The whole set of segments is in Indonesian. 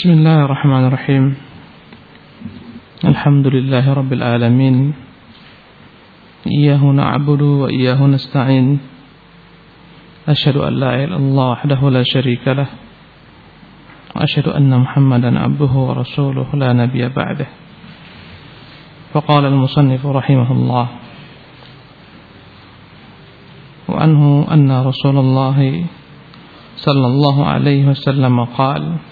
بسم الله الرحمن الرحيم الحمد لله رب العالمين إياه نعبد وإياه نستعين أشهد أن لا إله إلا الله وحده لا شريك له وأشهد أن محمدا عبده ورسوله لا نبي بعده فقال المصنف رحمه الله وعنه أن رسول الله صلى الله عليه وسلم قال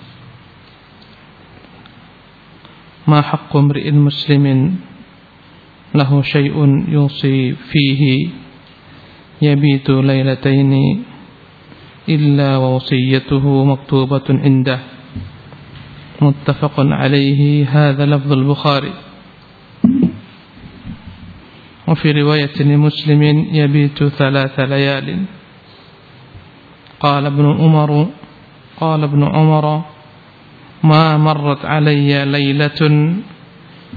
ما حق امرئ مسلم له شيء يوصي فيه يبيت ليلتين إلا ووصيته مكتوبة عنده. متفق عليه هذا لفظ البخاري. وفي رواية لمسلم يبيت ثلاث ليال. قال ابن عمر قال ابن عمر ما مرت علي ليلة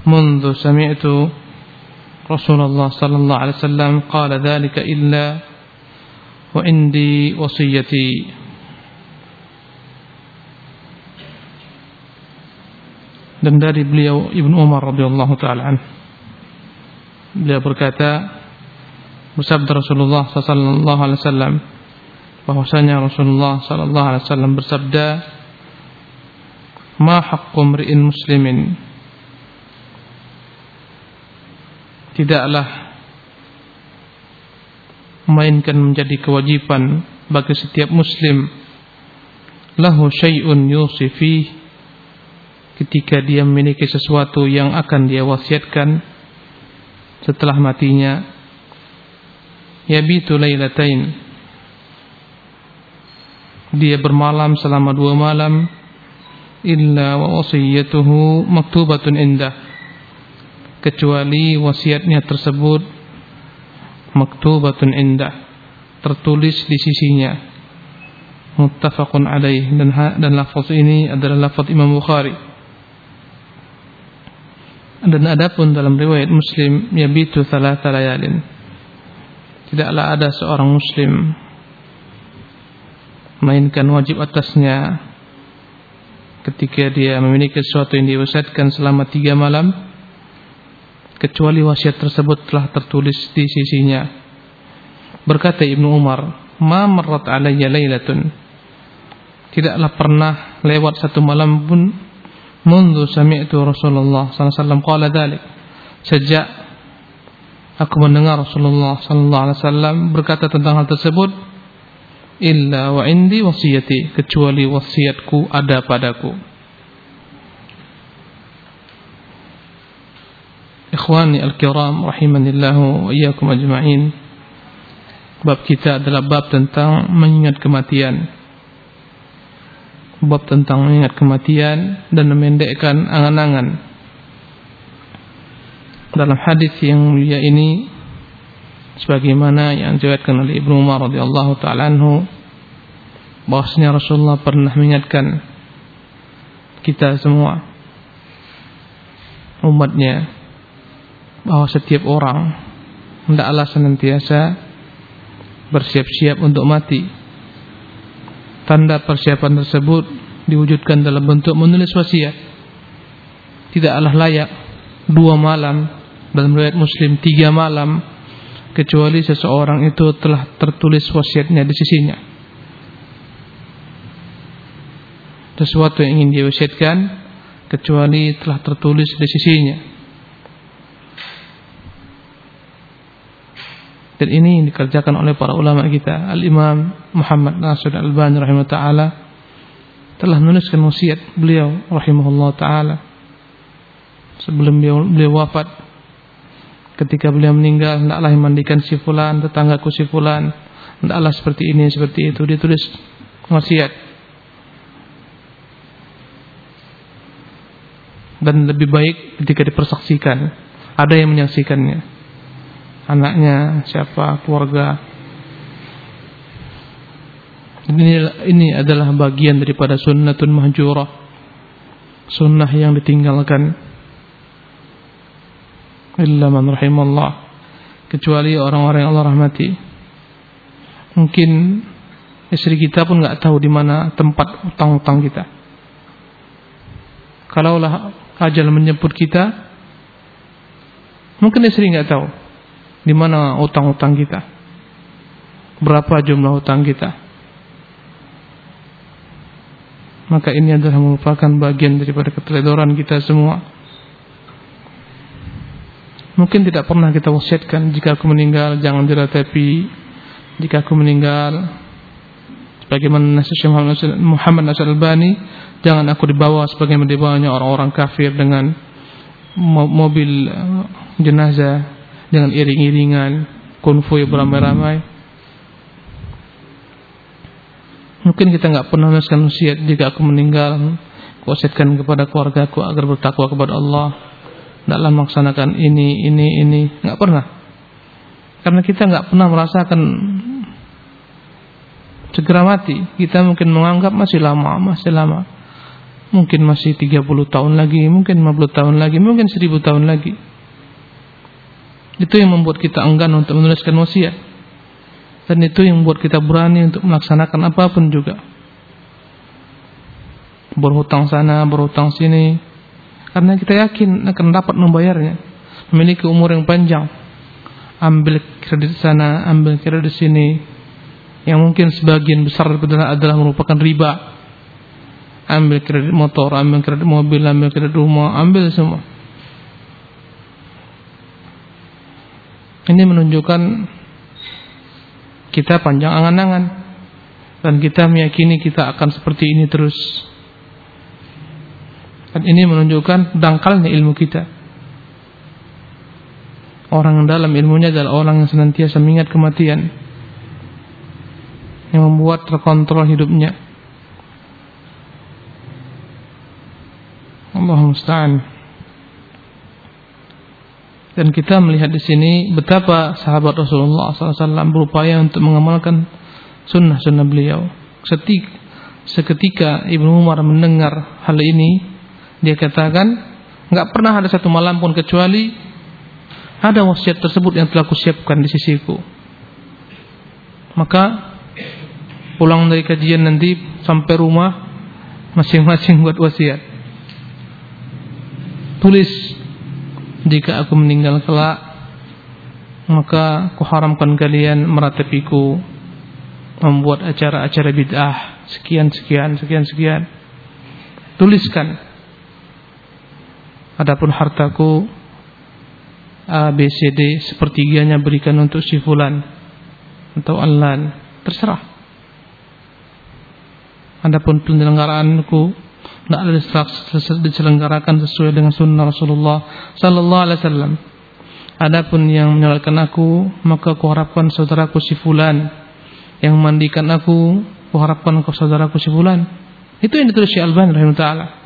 منذ سمعت رسول الله صلى الله عليه وسلم قال ذلك إلا وعندي وصيتي dan dari beliau Ibnu Umar radhiyallahu taala beliau berkata bersabda Rasulullah sallallahu alaihi wasallam bahwasanya Rasulullah sallallahu alaihi wasallam bersabda ma haqqu muslimin. Tidaklah mainkan menjadi kewajiban bagi setiap muslim. Lahu syai'un yusifi ketika dia memiliki sesuatu yang akan dia wasiatkan setelah matinya yabitu lailatain dia bermalam selama dua malam illa wa wasiyatuhu maktubatun indah. Kecuali wasiatnya tersebut maktubatun indah tertulis di sisinya. Muttafaqun alaih. Dan dan lafaz ini adalah lafaz Imam Bukhari. Dan adapun dalam riwayat Muslim yabitu thalatha layalin. Tidaklah ada seorang muslim mainkan wajib atasnya ketika dia memiliki sesuatu yang diwasiatkan selama tiga malam kecuali wasiat tersebut telah tertulis di sisinya. Berkata Ibnu Umar ma marrat alayya tidaklah pernah lewat satu malam pun mundu sami'tu Rasulullah sallallahu alaihi wasallam. Sejak aku mendengar Rasulullah sallallahu alaihi wasallam berkata tentang hal tersebut illa wa indi wasiyati kecuali wasiatku ada padaku. Ikhwani al-kiram rahimanillahu wa iyyakum ajma'in. Bab kita adalah bab tentang mengingat kematian. Bab tentang mengingat kematian dan memendekkan angan-angan. Dalam hadis yang mulia ini sebagaimana yang diriwayatkan oleh Ibnu Umar radhiyallahu taala anhu bahwasanya Rasulullah pernah mengingatkan kita semua umatnya bahwa setiap orang hendaklah senantiasa bersiap-siap untuk mati. Tanda persiapan tersebut diwujudkan dalam bentuk menulis wasiat. Tidaklah layak dua malam dalam riwayat Muslim tiga malam kecuali seseorang itu telah tertulis wasiatnya di sisinya. Sesuatu yang ingin dia wasiatkan kecuali telah tertulis di sisinya. Dan ini dikerjakan oleh para ulama kita. Al-Imam Muhammad Nasir Al-Albani rahimahullah taala telah menuliskan wasiat beliau rahimahullah taala sebelum beliau, beliau wafat ketika beliau meninggal hendaklah mandikan si fulan tetanggaku si fulan. Hendaklah seperti ini seperti itu dia tulis wasiat. Dan lebih baik ketika dipersaksikan ada yang menyaksikannya. Anaknya siapa keluarga. Ini ini adalah bagian daripada sunnatun mahjurah. Sunnah yang ditinggalkan illa man rahimallah kecuali orang-orang yang Allah rahmati mungkin istri kita pun nggak tahu di mana tempat utang-utang kita kalaulah ajal menjemput kita, mungkin istri nggak tahu di mana utang-utang kita, berapa jumlah utang kita. Maka ini adalah merupakan bagian daripada keteledoran kita semua. Mungkin tidak pernah kita wasiatkan jika aku meninggal jangan diratapi. Jika aku meninggal bagaimana Syekh Muhammad Nasir Albani jangan aku dibawa sebagaimana dibawanya orang-orang kafir dengan mobil eh, jenazah dengan iring-iringan konvoy beramai-ramai. Mungkin kita nggak pernah menuliskan wasiat jika aku meninggal. Wasiatkan kepada keluargaku agar bertakwa kepada Allah dalam melaksanakan ini ini ini nggak pernah karena kita nggak pernah merasakan segera mati. Kita mungkin menganggap masih lama, masih lama. Mungkin masih 30 tahun lagi, mungkin 50 tahun lagi, mungkin 1000 tahun lagi. Itu yang membuat kita enggan untuk menuliskan wasiat. Dan itu yang membuat kita berani untuk melaksanakan apa pun juga. Berhutang sana, berhutang sini. Karena kita yakin akan dapat membayarnya. Memiliki umur yang panjang. Ambil kredit sana, ambil kredit sini yang mungkin sebagian besar adalah merupakan riba. Ambil kredit motor, ambil kredit mobil, ambil kredit rumah, ambil semua. Ini menunjukkan kita panjang angan-angan dan kita meyakini kita akan seperti ini terus. Dan ini menunjukkan dangkalnya ilmu kita. Orang yang dalam ilmunya adalah orang yang senantiasa mengingat kematian yang membuat terkontrol hidupnya. Allah musta'an. Dan kita melihat di sini betapa sahabat Rasulullah SAW berupaya untuk mengamalkan sunnah-sunnah beliau. Setik, seketika Ibnu Umar mendengar hal ini, dia katakan, nggak pernah ada satu malam pun kecuali ada wasiat tersebut yang telah kusiapkan di sisiku. Maka pulang dari kajian nanti sampai rumah masing-masing buat wasiat. Tulis jika aku meninggal kelak maka kuharamkan kalian meratapiku membuat acara-acara bid'ah sekian sekian sekian sekian. Tuliskan. Adapun hartaku A B C D sepertiganya berikan untuk si fulan atau Alan terserah Adapun penyelenggaraanku tidak diselenggarakan sesuai dengan sunnah Rasulullah Sallallahu Alaihi Wasallam. Adapun yang menyalakan aku, maka kuharapkan saudaraku si fulan yang mandikan aku, kuharapkan saudaraku si fulan. Itu yang ditulis Syekh Albani rahimahullah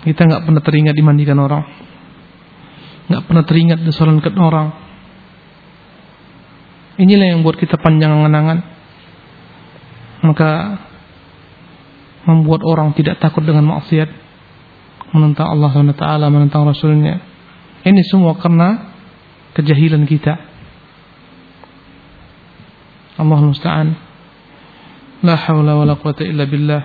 Kita nggak pernah teringat dimandikan orang, nggak pernah teringat disolatkan orang. Inilah yang buat kita panjang angan-angan. Maka membuat orang tidak takut dengan maksiat menentang Allah SWT menentang Rasulnya. Ini semua karena kejahilan kita. Allah musta'an la hawla wa la quwata illa billah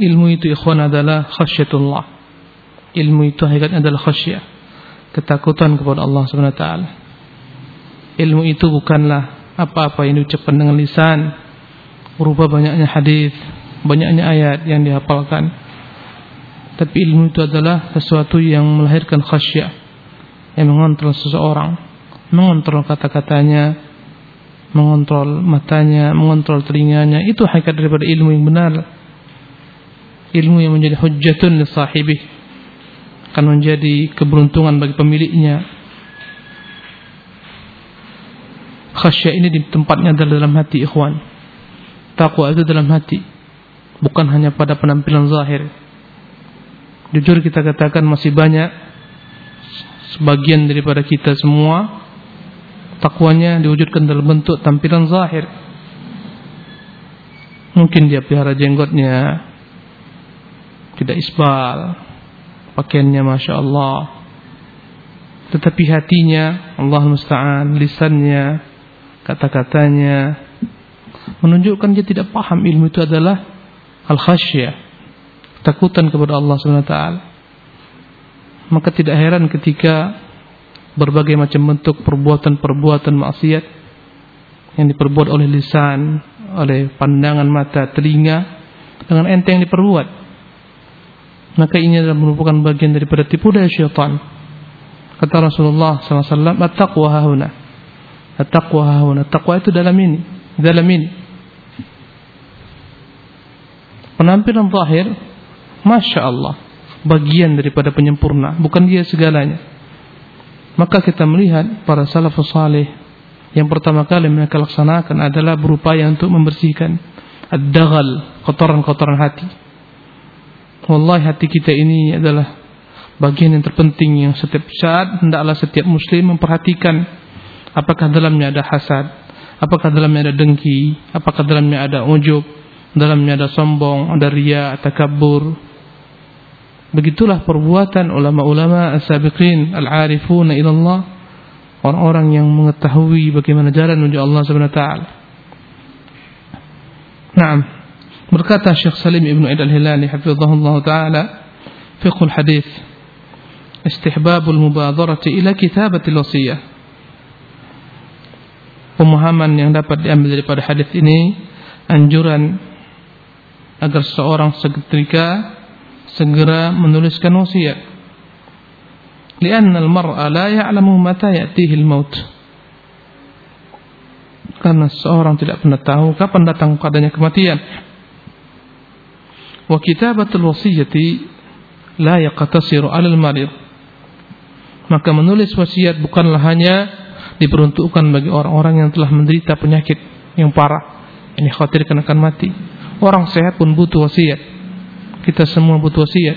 ilmu itu ikhwan adalah khasyatullah ilmu itu hakikatnya adalah khasyah ketakutan kepada Allah SWT ilmu itu bukanlah apa-apa yang diucapkan dengan lisan berupa banyaknya hadis, banyaknya ayat yang dihafalkan. Tapi ilmu itu adalah sesuatu yang melahirkan khasyah yang mengontrol seseorang, mengontrol kata-katanya, mengontrol matanya, mengontrol telinganya. Itu hakikat daripada ilmu yang benar. Ilmu yang menjadi hujjatun li sahibih akan menjadi keberuntungan bagi pemiliknya Khasyah ini di tempatnya adalah dalam hati ikhwan. Takwa itu dalam hati. Bukan hanya pada penampilan zahir. Jujur kita katakan masih banyak sebagian daripada kita semua takwanya diwujudkan dalam bentuk tampilan zahir. Mungkin dia pelihara jenggotnya tidak isbal, pakaiannya masya Allah, tetapi hatinya Allah musta'an, lisannya kata-katanya, menunjukkan dia tidak paham ilmu itu adalah al-khasyah, takutan kepada Allah Subhanahu wa taala. Maka tidak heran ketika berbagai macam bentuk perbuatan-perbuatan maksiat yang diperbuat oleh lisan, oleh pandangan mata, telinga dengan enteng diperbuat. Maka ini adalah merupakan bagian daripada tipu daya syaitan. Kata Rasulullah SAW, At-taqwa hahuna. At-taqwa hahuna. Taqwa itu dalam ini. Dalam ini. Penampilan zahir, Masya Allah. Bagian daripada penyempurna. Bukan dia segalanya. Maka kita melihat para salafus salih yang pertama kali mereka laksanakan adalah berupaya untuk membersihkan ad-daghal, kotoran-kotoran hati. Wallahi hati kita ini adalah bagian yang terpenting yang setiap saat hendaklah setiap muslim memperhatikan apakah dalamnya ada hasad, apakah dalamnya ada dengki, apakah dalamnya ada ujub, dalamnya ada sombong, ada ria, takabur. Begitulah perbuatan ulama-ulama as-sabiqin al-arifuna ila Allah, orang-orang yang mengetahui bagaimana jalan menuju Allah Subhanahu wa taala. Naam. Berkata Syekh Salim Ibn Aid al-Hilali hafizahullah taala, fiqhul hadis istihbabul mubadarati ila kitabatil wasiyah. Pemahaman yang dapat diambil daripada hadis ini anjuran agar seorang seketika segera menuliskan wasiat. Lianna al-mar'a la ya'lamu mata ya'tihi al-maut. Karena seorang tidak pernah tahu kapan datang padanya kematian. Wa kitabatul wasiyati la yaqtasiru 'alal marid. Maka menulis wasiat bukanlah hanya diperuntukkan bagi orang-orang yang telah menderita penyakit yang parah ini khawatir akan mati. Orang sehat pun butuh wasiat. Kita semua butuh wasiat.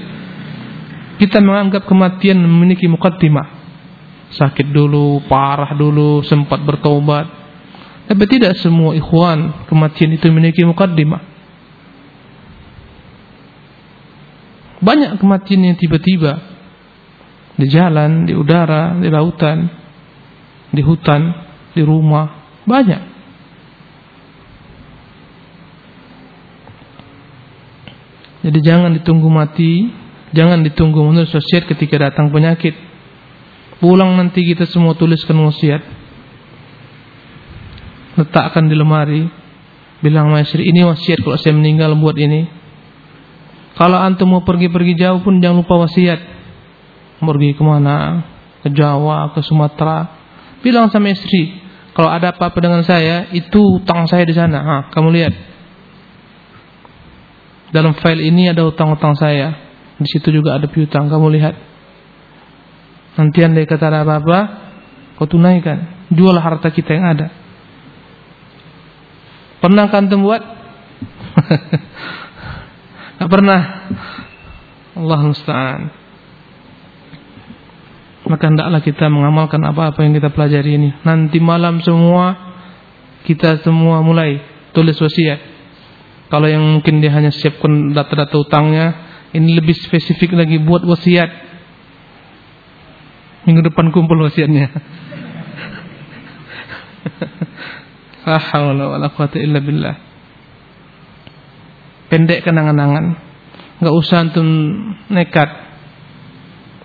Kita menganggap kematian memiliki mukaddimah sakit dulu parah dulu sempat bertobat tapi tidak semua ikhwan kematian itu memiliki mukaddimah banyak kematian yang tiba-tiba di jalan, di udara, di lautan, di hutan, di rumah, banyak. Jadi jangan ditunggu mati, jangan ditunggu menurut wasiat ketika datang penyakit. Pulang nanti kita semua tuliskan wasiat. Letakkan di lemari. Bilang maestri, ini wasiat kalau saya meninggal buat ini. Kalau antum mau pergi-pergi jauh pun jangan lupa wasiat. Pergi ke mana? Ke Jawa ke Sumatera. Bilang sama istri kalau ada apa-apa dengan saya itu utang saya di sana. Ha, kamu lihat. Dalam file ini ada utang-utang saya. Di situ juga ada piutang kamu lihat. Nanti anda kata ada apa-apa kau tunaikan. Jual harta kita yang ada. Pernah kan buat Gak pernah Allah musta'an maka hendaklah kita mengamalkan apa-apa yang kita pelajari ini. Nanti malam semua kita semua mulai tulis wasiat. Kalau yang mungkin dia hanya siapkan data-data utangnya, ini lebih spesifik lagi buat wasiat. Minggu depan kumpul wasiatnya. La haula billah. Pendek kenangan-angan. Enggak usah antum nekat.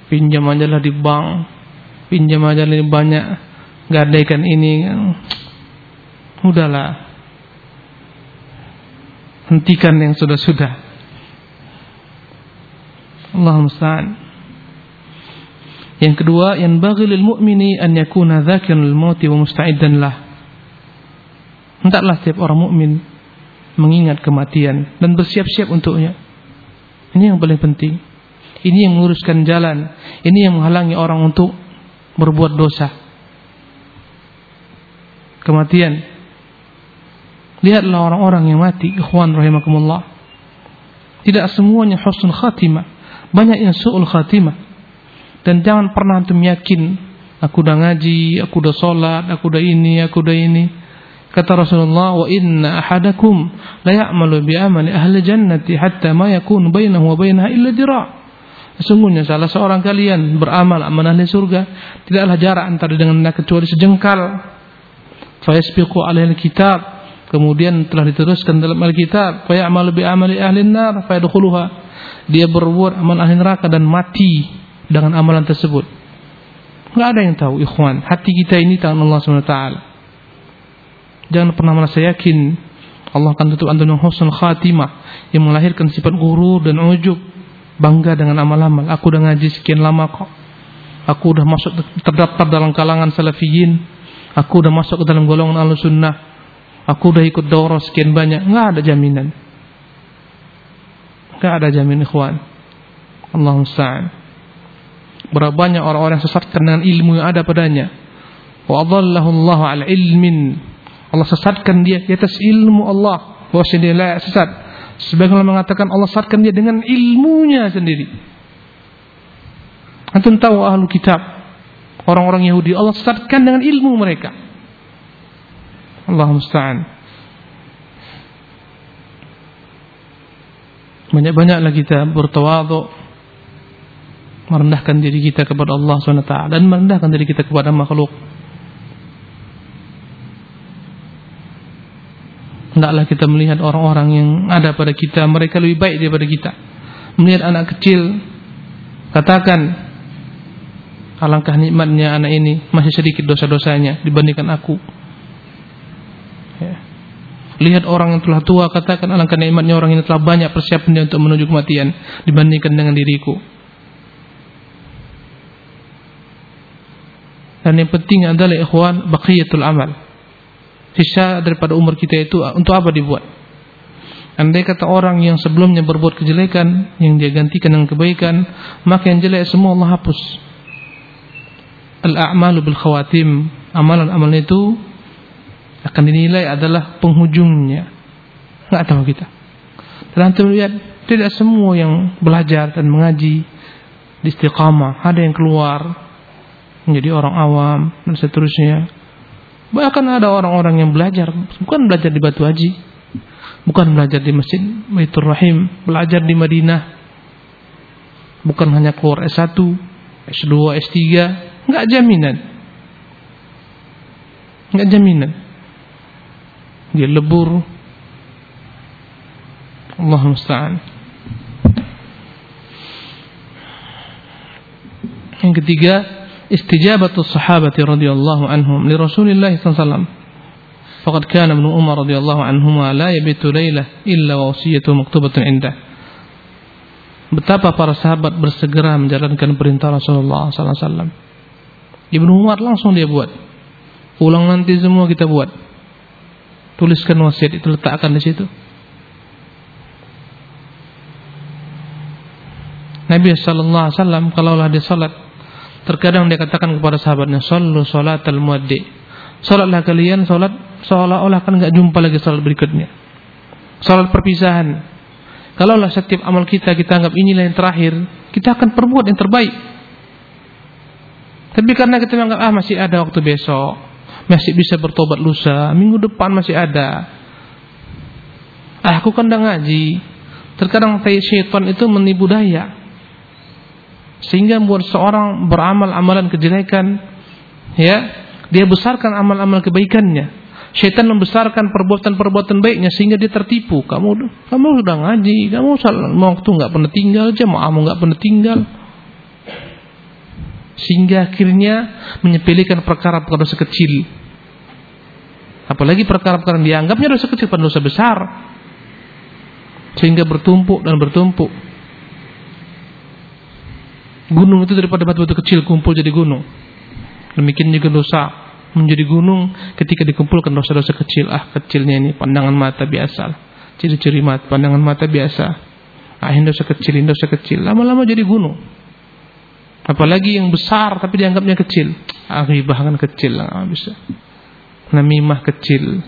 Pinjam aja lah di bank. Pinjam aja lah banyak. Gadaikan ini udahlah. Hentikan yang sudah-sudah. Allah musta'an. Yang kedua yang bagi lil mu'mini an yakuna dzakiran lil mauti wa musta'iddan lah. Hendaklah setiap orang mukmin mengingat kematian dan bersiap-siap untuknya ini yang paling penting ini yang menguruskan jalan. Ini yang menghalangi orang untuk berbuat dosa. Kematian. Lihatlah orang-orang yang mati, ikhwan rahimakumullah. Tidak semuanya husnul khatimah. Banyak yang su'ul khatimah. Dan jangan pernah antum yakin aku udah ngaji, aku udah sholat, aku udah ini, aku udah ini. Kata Rasulullah, "Wa inna ahadakum la ya'malu bi amali ahli jannati hatta ma yakunu bainahu wa bainaha illa dira'." Sesungguhnya salah seorang kalian beramal amanah di surga tidaklah jarak antara dengan kecuali sejengkal. Fayasbiqu alaihi kitab kemudian telah diteruskan dalam Alkitab, fa ya'malu bi amali ahli nar fa yadkhuluha. Dia berbuat amal ahli neraka dan mati dengan amalan tersebut. Enggak ada yang tahu, ikhwan. Hati kita ini tangan Allah SWT. Jangan pernah merasa yakin Allah akan tutup antum dengan husnul khatimah yang melahirkan sifat guru dan ujub, bangga dengan amal-amal. Aku udah ngaji sekian lama kok. Aku udah masuk terdaftar dalam kalangan salafiyin. Aku udah masuk ke dalam golongan al-sunnah. Aku udah ikut daurah sekian banyak. Enggak ada jaminan. Enggak ada jaminan ikhwan. Allah musta'an. Berapa banyak orang-orang sesatkan dengan ilmu yang ada padanya. Wa adallahu Allah ala ilmin. Allah sesatkan dia di atas ilmu Allah. Bahwa dia layak sesat. Sebagian mengatakan Allah sesatkan dia dengan ilmunya sendiri. Antum tahu ahlu kitab Orang-orang Yahudi Allah sesatkan dengan ilmu mereka Allah musta'an Banyak-banyaklah kita bertawaduk Merendahkan diri kita kepada Allah SWT Dan merendahkan diri kita kepada makhluk Hendaklah kita melihat orang-orang yang ada pada kita. Mereka lebih baik daripada kita. Melihat anak kecil. Katakan Alangkah nikmatnya anak ini. Masih sedikit dosa-dosanya dibandingkan aku. Ya. Lihat orang yang telah tua. Katakan alangkah nikmatnya orang ini telah banyak persiapannya Untuk menuju kematian Dibandingkan dengan diriku. Dan yang penting adalah ikhwan Baqiyatul amal Sisa daripada umur kita itu Untuk apa dibuat? Andai kata orang yang sebelumnya berbuat kejelekan Yang dia gantikan dengan kebaikan Maka yang jelek semua Allah hapus. Al-a'malu bil khawatim amalan-amalan itu akan dinilai adalah penghujungnya. Nggak tahu kita. Dan lihat tidak semua yang belajar dan mengaji di istiqamah ada yang keluar menjadi orang awam dan seterusnya bahkan ada orang-orang yang belajar bukan belajar di Batu Haji bukan belajar di Masjid Baitur Rahim belajar di Madinah bukan hanya keluar S1 S2 S3 Enggak jaminan. Enggak jaminan. Dia lebur. Allah musta'an. Yang ketiga, istijabatu sahabati radhiyallahu anhum li Rasulillah sallallahu. Faqad kana Ibnu Umar radhiyallahu anhuma la yabitu lailah illa wa wasiyatu maktubatun indah. Betapa para sahabat bersegera menjalankan perintah Rasulullah sallallahu alaihi wasallam Ibnu Umar langsung dia buat. Ulang nanti semua kita buat. Tuliskan wasiat itu letakkan di situ. Nabi sallallahu alaihi wasallam kalaulah dia salat terkadang dia katakan kepada sahabatnya sallu salatal muaddi salatlah kalian salat seolah-olah kan enggak jumpa lagi salat berikutnya salat perpisahan kalaulah setiap amal kita kita anggap inilah yang terakhir kita akan perbuat yang terbaik tapi karena kita menganggap ah masih ada waktu besok, masih bisa bertobat lusa, minggu depan masih ada. Ah, aku kan udah ngaji. Terkadang syaitan itu menipu daya. Sehingga buat seorang beramal amalan kejelekan, ya, dia besarkan amal-amal kebaikannya. Syaitan membesarkan perbuatan-perbuatan baiknya sehingga dia tertipu. Kamu kamu sudah ngaji, kamu waktu nggak pernah tinggal, jemaahmu nggak pernah tinggal sehingga akhirnya menyepelekan perkara-perkara dosa kecil. Apalagi perkara-perkara yang dianggapnya dosa kecil pada dosa besar. Sehingga bertumpuk dan bertumpuk. Gunung itu daripada batu-batu kecil kumpul jadi gunung. Demikian juga dosa menjadi gunung ketika dikumpulkan dosa-dosa kecil. Ah kecilnya ini pandangan mata biasa. Ciri-ciri mata, pandangan mata biasa. Ah ini dosa kecil, ini dosa kecil. Lama-lama jadi gunung. Apalagi yang besar tapi dianggapnya kecil. Akhirnya bahkan kecil lah bisa. Namimah kecil.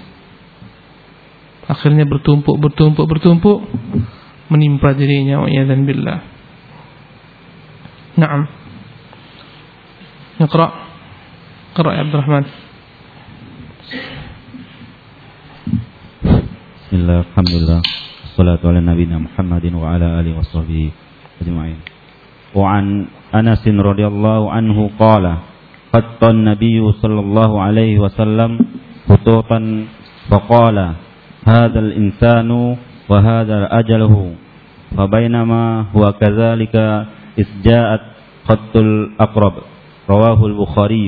Akhirnya bertumpuk, bertumpuk, bertumpuk menimpa dirinya dan billah. Naam. Iqra. Iqra ya Abdurrahman. Bismillah, alhamdulillah. Assalatu ala nabiyina Muhammadin wa ala alihi wa sahbihi ajma'in. وعن أنس رضي الله عنه قال خط النبي صلى الله عليه وسلم خطوطا فقال هذا الإنسان وهذا أجله فبينما هو كذلك إذ جاءت خط الأقرب رواه البخاري.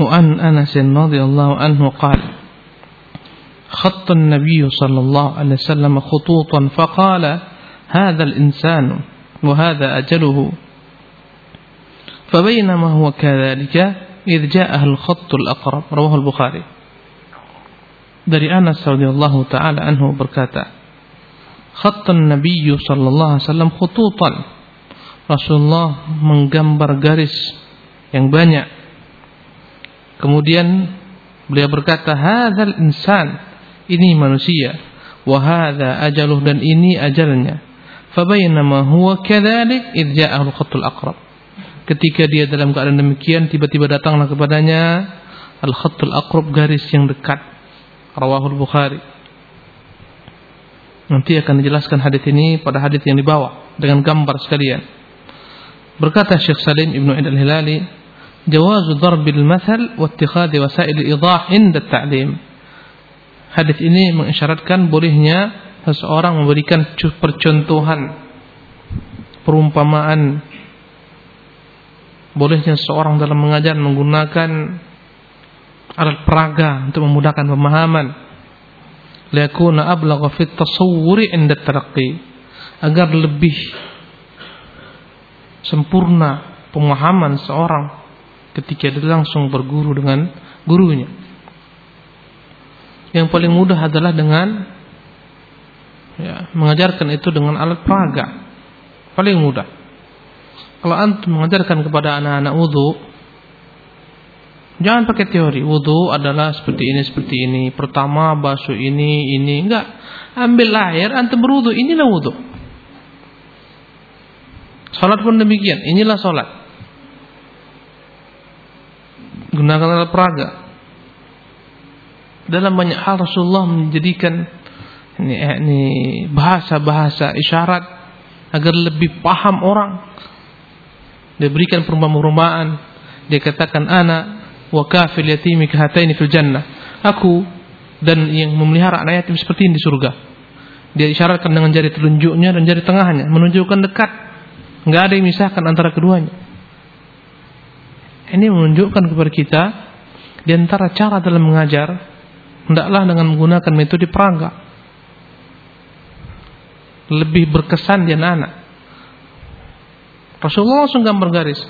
وأن أنس رضي الله عنه قال خط النبي صلى الله عليه وسلم خطوطا فقال هذا الإنسان وهذا أجله. فبينما هو كذلك إذ جاءه الخط الأقرب رواه البخاري. Dari Anas radhiyallahu taala anhu berkata khattan Nabi sallallahu alaihi wasallam khututan. Rasulullah menggambar garis yang banyak. Kemudian beliau berkata hadzal insan ini manusia. Wa hadza ajaluh dan ini ajalnya. Fabainama huwa kadzalik id ja'ahu khatul aqrab. Ketika dia dalam keadaan demikian tiba-tiba datanglah kepadanya al khatul aqrab garis yang dekat. Rawahul Bukhari. Nanti akan dijelaskan hadis ini pada hadis yang dibawa dengan gambar sekalian. Berkata Syekh Salim Ibnu Aid Al-Hilali, "Jawazu darbil mathal wa ittikhadhi wasail idah inda ta'lim." Hadis ini mengisyaratkan bolehnya seseorang memberikan percontohan perumpamaan bolehnya seseorang dalam mengajar menggunakan alat peraga untuk memudahkan pemahaman liakuna ablagha fit tasawwuri inda taraqqi agar lebih sempurna pemahaman seorang ketika dia langsung berguru dengan gurunya. Yang paling mudah adalah dengan ya, mengajarkan itu dengan alat peraga. Paling mudah. Kalau antum mengajarkan kepada anak-anak wudhu Jangan pakai teori. Wudhu adalah seperti ini, seperti ini. Pertama basuh ini, ini. Enggak. Ambil air, antum berwudhu. Inilah wudhu. Salat pun demikian. Inilah salat. Gunakan alat peraga. Dalam banyak hal Rasulullah menjadikan ini, eh, ini bahasa-bahasa isyarat agar lebih paham orang. Dia berikan perumpamaan-perumpamaan. Dia katakan anak wa kafil yatimi kahataini fil jannah. Aku dan yang memelihara anak yatim seperti ini di surga. Dia isyaratkan dengan jari telunjuknya dan jari tengahnya, menunjukkan dekat. Enggak ada yang misahkan antara keduanya. Ini menunjukkan kepada kita di antara cara dalam mengajar hendaklah dengan menggunakan metode perangga. Lebih berkesan di anak-anak. Rasulullah langsung gambar garis,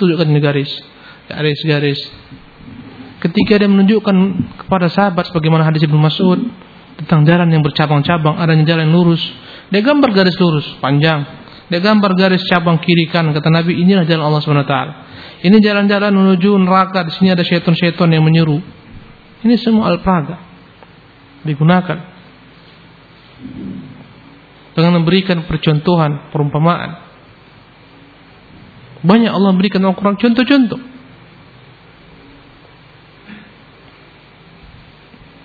tunjukkan garis, garis-garis ketika dia menunjukkan kepada sahabat sebagaimana hadis Ibnu Mas'ud tentang jalan yang bercabang-cabang, adanya jalan yang lurus. Dia gambar garis lurus panjang. Dia gambar garis cabang kiri kan kata Nabi inilah jalan Allah Subhanahu taala. Ini jalan-jalan menuju neraka, di sini ada syaitan-syaitan yang menyeru. Ini semua al-praga digunakan dengan memberikan percontohan, perumpamaan. Banyak Allah memberikan Al-Quran contoh-contoh.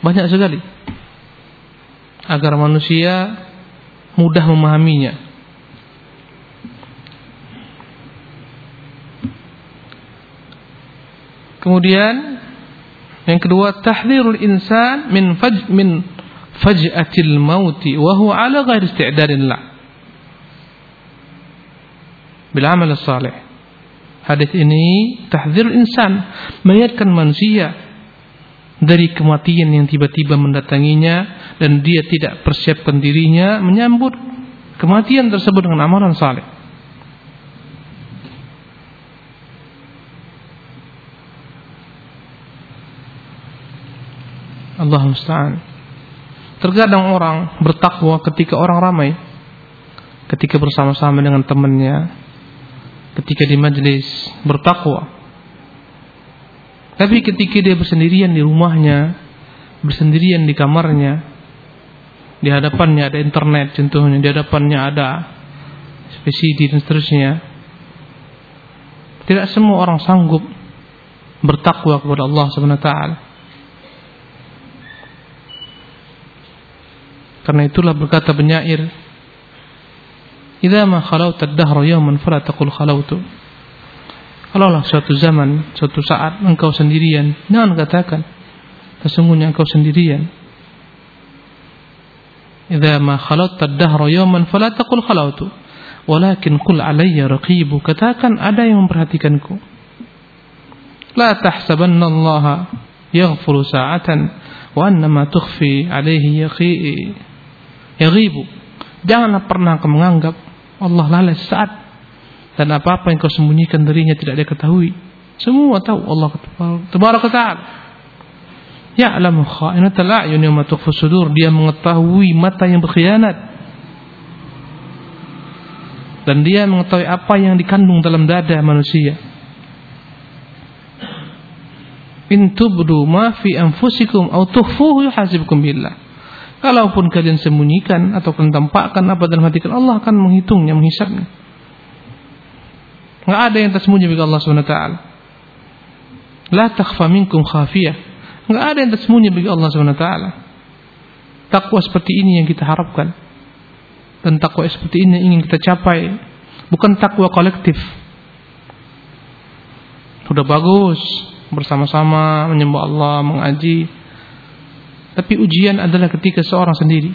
Banyak sekali. Agar manusia mudah memahaminya. Kemudian yang kedua tahdhirul insan min faj min faj'atil mauti wa huwa ala ghairi isti'dadin la. Bil amal salih. Hadis ini tahdhirul insan mengingatkan manusia dari kematian yang tiba-tiba mendatanginya dan dia tidak persiapkan dirinya menyambut kematian tersebut dengan amalan saleh. Allah musta'an. Terkadang orang bertakwa ketika orang ramai, ketika bersama-sama dengan temannya, ketika di majlis bertakwa. Tapi ketika dia bersendirian di rumahnya, bersendirian di kamarnya, di hadapannya ada internet contohnya, di hadapannya ada VCD dan seterusnya. Tidak semua orang sanggup bertakwa kepada Allah Subhanahu taala. Karena itulah berkata penyair, "Idza ma khalauta ad-dahra yawman fala taqul khalautu." Kalaulah suatu zaman, suatu saat engkau sendirian, jangan katakan sesungguhnya engkau sendirian. idza ma khalawta ad-dahra yawman fala taqul khalawtu walakin qul alayya raqibu. Katakan ada yang memperhatikanku. La tahsabanna Allah yaghfuru sa'atan wa annama tukhfi alayhi yaghibu. Janganlah pernah kau menganggap Allah lalai saat dan apa-apa yang kau sembunyikan darinya tidak diketahui semua tahu Allah tabaraka ta'ala Ya'lamu kha'inatal a'yun wa tukhfi sudur. Dia mengetahui mata yang berkhianat. Dan dia mengetahui apa yang dikandung dalam dada manusia. In tubdu ma fi anfusikum aw tukhfuhu yuhasibkum billah. Kalaupun kalian sembunyikan atau kalian tampakkan apa dalam hati kalian, Allah akan menghitungnya, menghisapnya. Enggak ada yang tersembunyi bagi Allah Subhanahu wa taala. La takhfa minkum khafiyah. Enggak ada yang tersembunyi bagi Allah Subhanahu wa taala. Takwa seperti ini yang kita harapkan. Dan takwa seperti ini yang ingin kita capai. Bukan takwa kolektif. Sudah bagus bersama-sama menyembah Allah, mengaji. Tapi ujian adalah ketika seorang sendiri.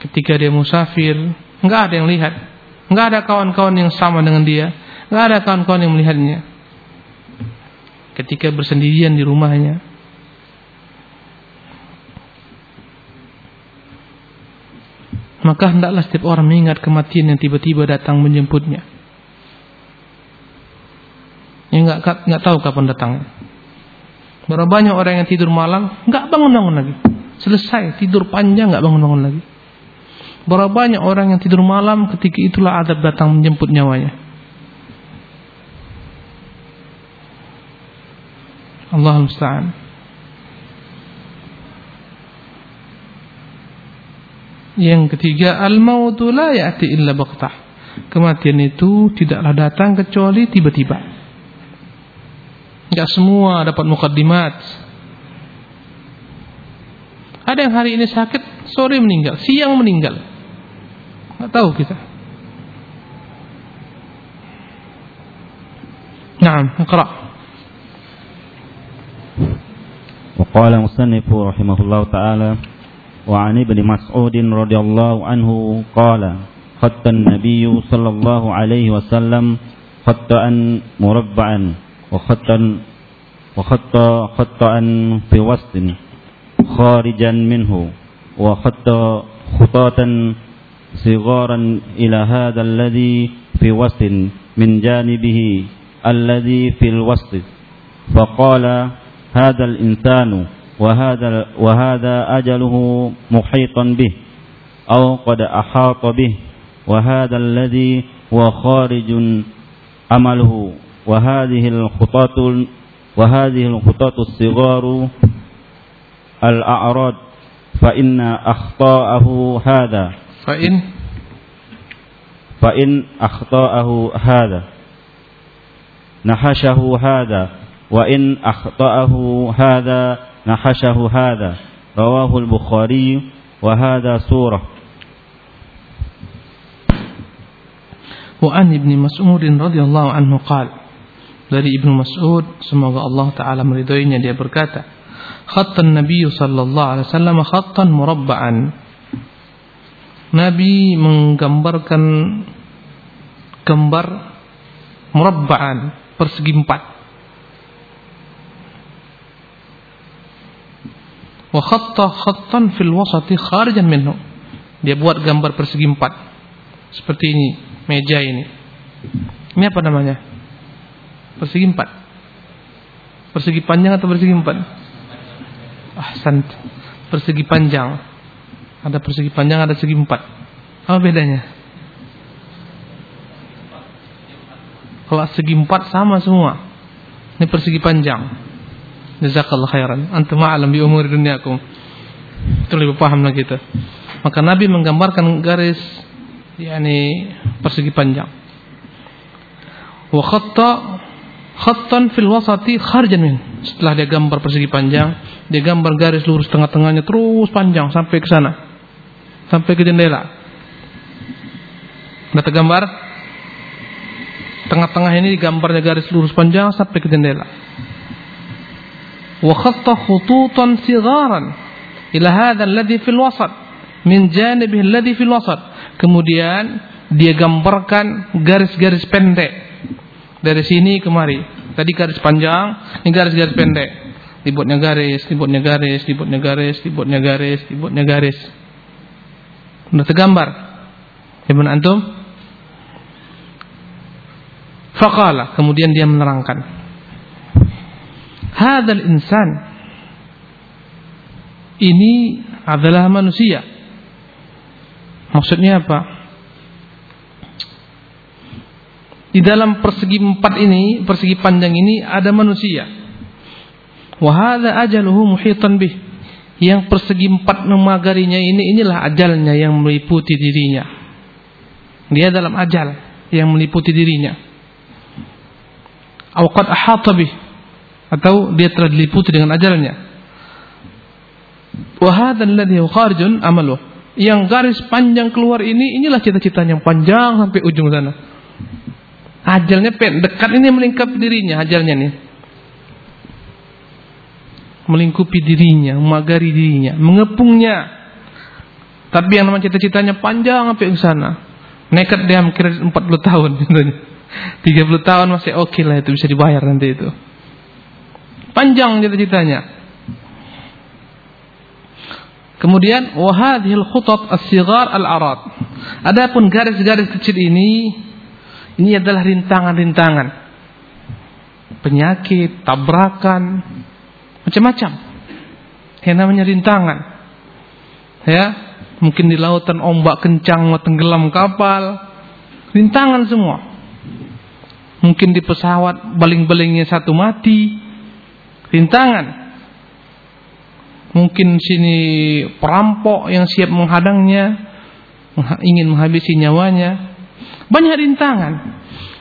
Ketika dia musafir, enggak ada yang lihat. Enggak ada kawan-kawan yang sama dengan dia. Enggak ada kawan-kawan yang melihatnya ketika bersendirian di rumahnya. Maka hendaklah setiap orang mengingat kematian yang tiba-tiba datang menjemputnya. Yang nggak nggak tahu kapan datangnya. Berapa banyak orang yang tidur malam nggak bangun-bangun lagi. Selesai tidur panjang nggak bangun-bangun lagi. Berapa banyak orang yang tidur malam ketika itulah adab datang menjemput nyawanya. Allah musta'an. Yang ketiga, al-mautu la ya'ti illa baqtah. Kematian itu tidaklah datang kecuali tiba-tiba. Enggak semua dapat mukaddimat. Ada yang hari ini sakit, sore meninggal, siang meninggal. Tahu kita. Naam, iqra'. وقال مصنف رحمه الله تعالى وعن ابن مسعود رضي الله عنه قال خط النبي صلى الله عليه وسلم خطا مربعا وخطا وخط خطا في وسط خارجا منه وخط خطاة صغارا إلى هذا الذي في وسط من جانبه الذي في الوسط. فقال هذا الإنسان وهذا, وهذا أجله محيطا به أو قد أحاط به وهذا الذي هو خارج أمله وهذه الخطاط وهذه الخطاط الصغار الأعراض فإن أخطاءه هذا فإن فإن أخطاءه هذا نحشه هذا وإن أخطأه هذا نحشه هذا رواه البخاري وهذا سورة وعن ابن مسعود رضي الله عنه قال dari Ibnu Mas'ud semoga Allah taala meridhoinya dia berkata khattan Nabi sallallahu alaihi wasallam khattan murabba'an Nabi menggambarkan gambar murabba'an persegi empat wa khatta khattan fil wasati kharijan minhu. Dia buat gambar persegi empat. Seperti ini, meja ini. Ini apa namanya? Persegi empat. Persegi panjang atau persegi empat? Ah, sant. Persegi panjang. Ada persegi panjang, ada segi empat. Apa bedanya? Kalau segi empat sama semua. Ini persegi panjang. Jazakallah khairan. Antum a'lam bi umuri dunyakum. Itu lebih pahamlah kita. Maka Nabi menggambarkan garis yakni persegi panjang. Wa khatta khattan fil wasati kharjan min. Setelah dia gambar persegi panjang, dia gambar garis lurus tengah-tengahnya terus panjang sampai ke sana sampai ke jendela. Nah, tergambar? Tengah-tengah ini gambarnya garis lurus panjang sampai ke jendela. Wa khatta khututan sigaran ila hadha alladhi fil wasat min janibihi alladhi fil wasat. Kemudian dia gambarkan garis-garis pendek dari sini kemari. Tadi garis panjang, ini garis-garis pendek. Dibuatnya garis, dibuatnya garis, dibuatnya garis, dibuatnya garis, dibuatnya garis. Dibuatnya garis. Sudah tergambar. Ibn Antum? Faqala, kemudian dia menerangkan. Hadal insan ini adalah manusia. Maksudnya apa? Di dalam persegi empat ini, persegi panjang ini ada manusia. Wahada ajaluhu muhitan bih. Yang persegi empat memagarinya ini, inilah ajalnya yang meliputi dirinya. Dia dalam ajal yang meliputi dirinya. Awqad ahata bih. Atau dia telah diliputi dengan ajalnya. Wahada alladhi kharijun amaluh. Yang garis panjang keluar ini, inilah cita-citanya yang panjang sampai ujung sana. Ajalnya dekat ini melingkupi dirinya, ajalnya nih. Melingkupi dirinya, memagari dirinya, mengepungnya. Tapi yang namanya cita-citanya panjang sampai ke sana. Nekat dia mikir 40 tahun contohnya. 30 tahun masih oke okay lah itu bisa dibayar nanti itu. Panjang cita-citanya. Kemudian wahadhil khutat as-sighar al-arad. Adapun garis-garis kecil ini ini adalah rintangan-rintangan. Penyakit, tabrakan, macam-macam. Yang namanya rintangan. Ya, mungkin di lautan ombak kencang tenggelam kapal. Rintangan semua. Mungkin di pesawat baling-balingnya satu mati. Rintangan. Mungkin sini perampok yang siap menghadangnya, ingin menghabisi nyawanya. Banyak rintangan.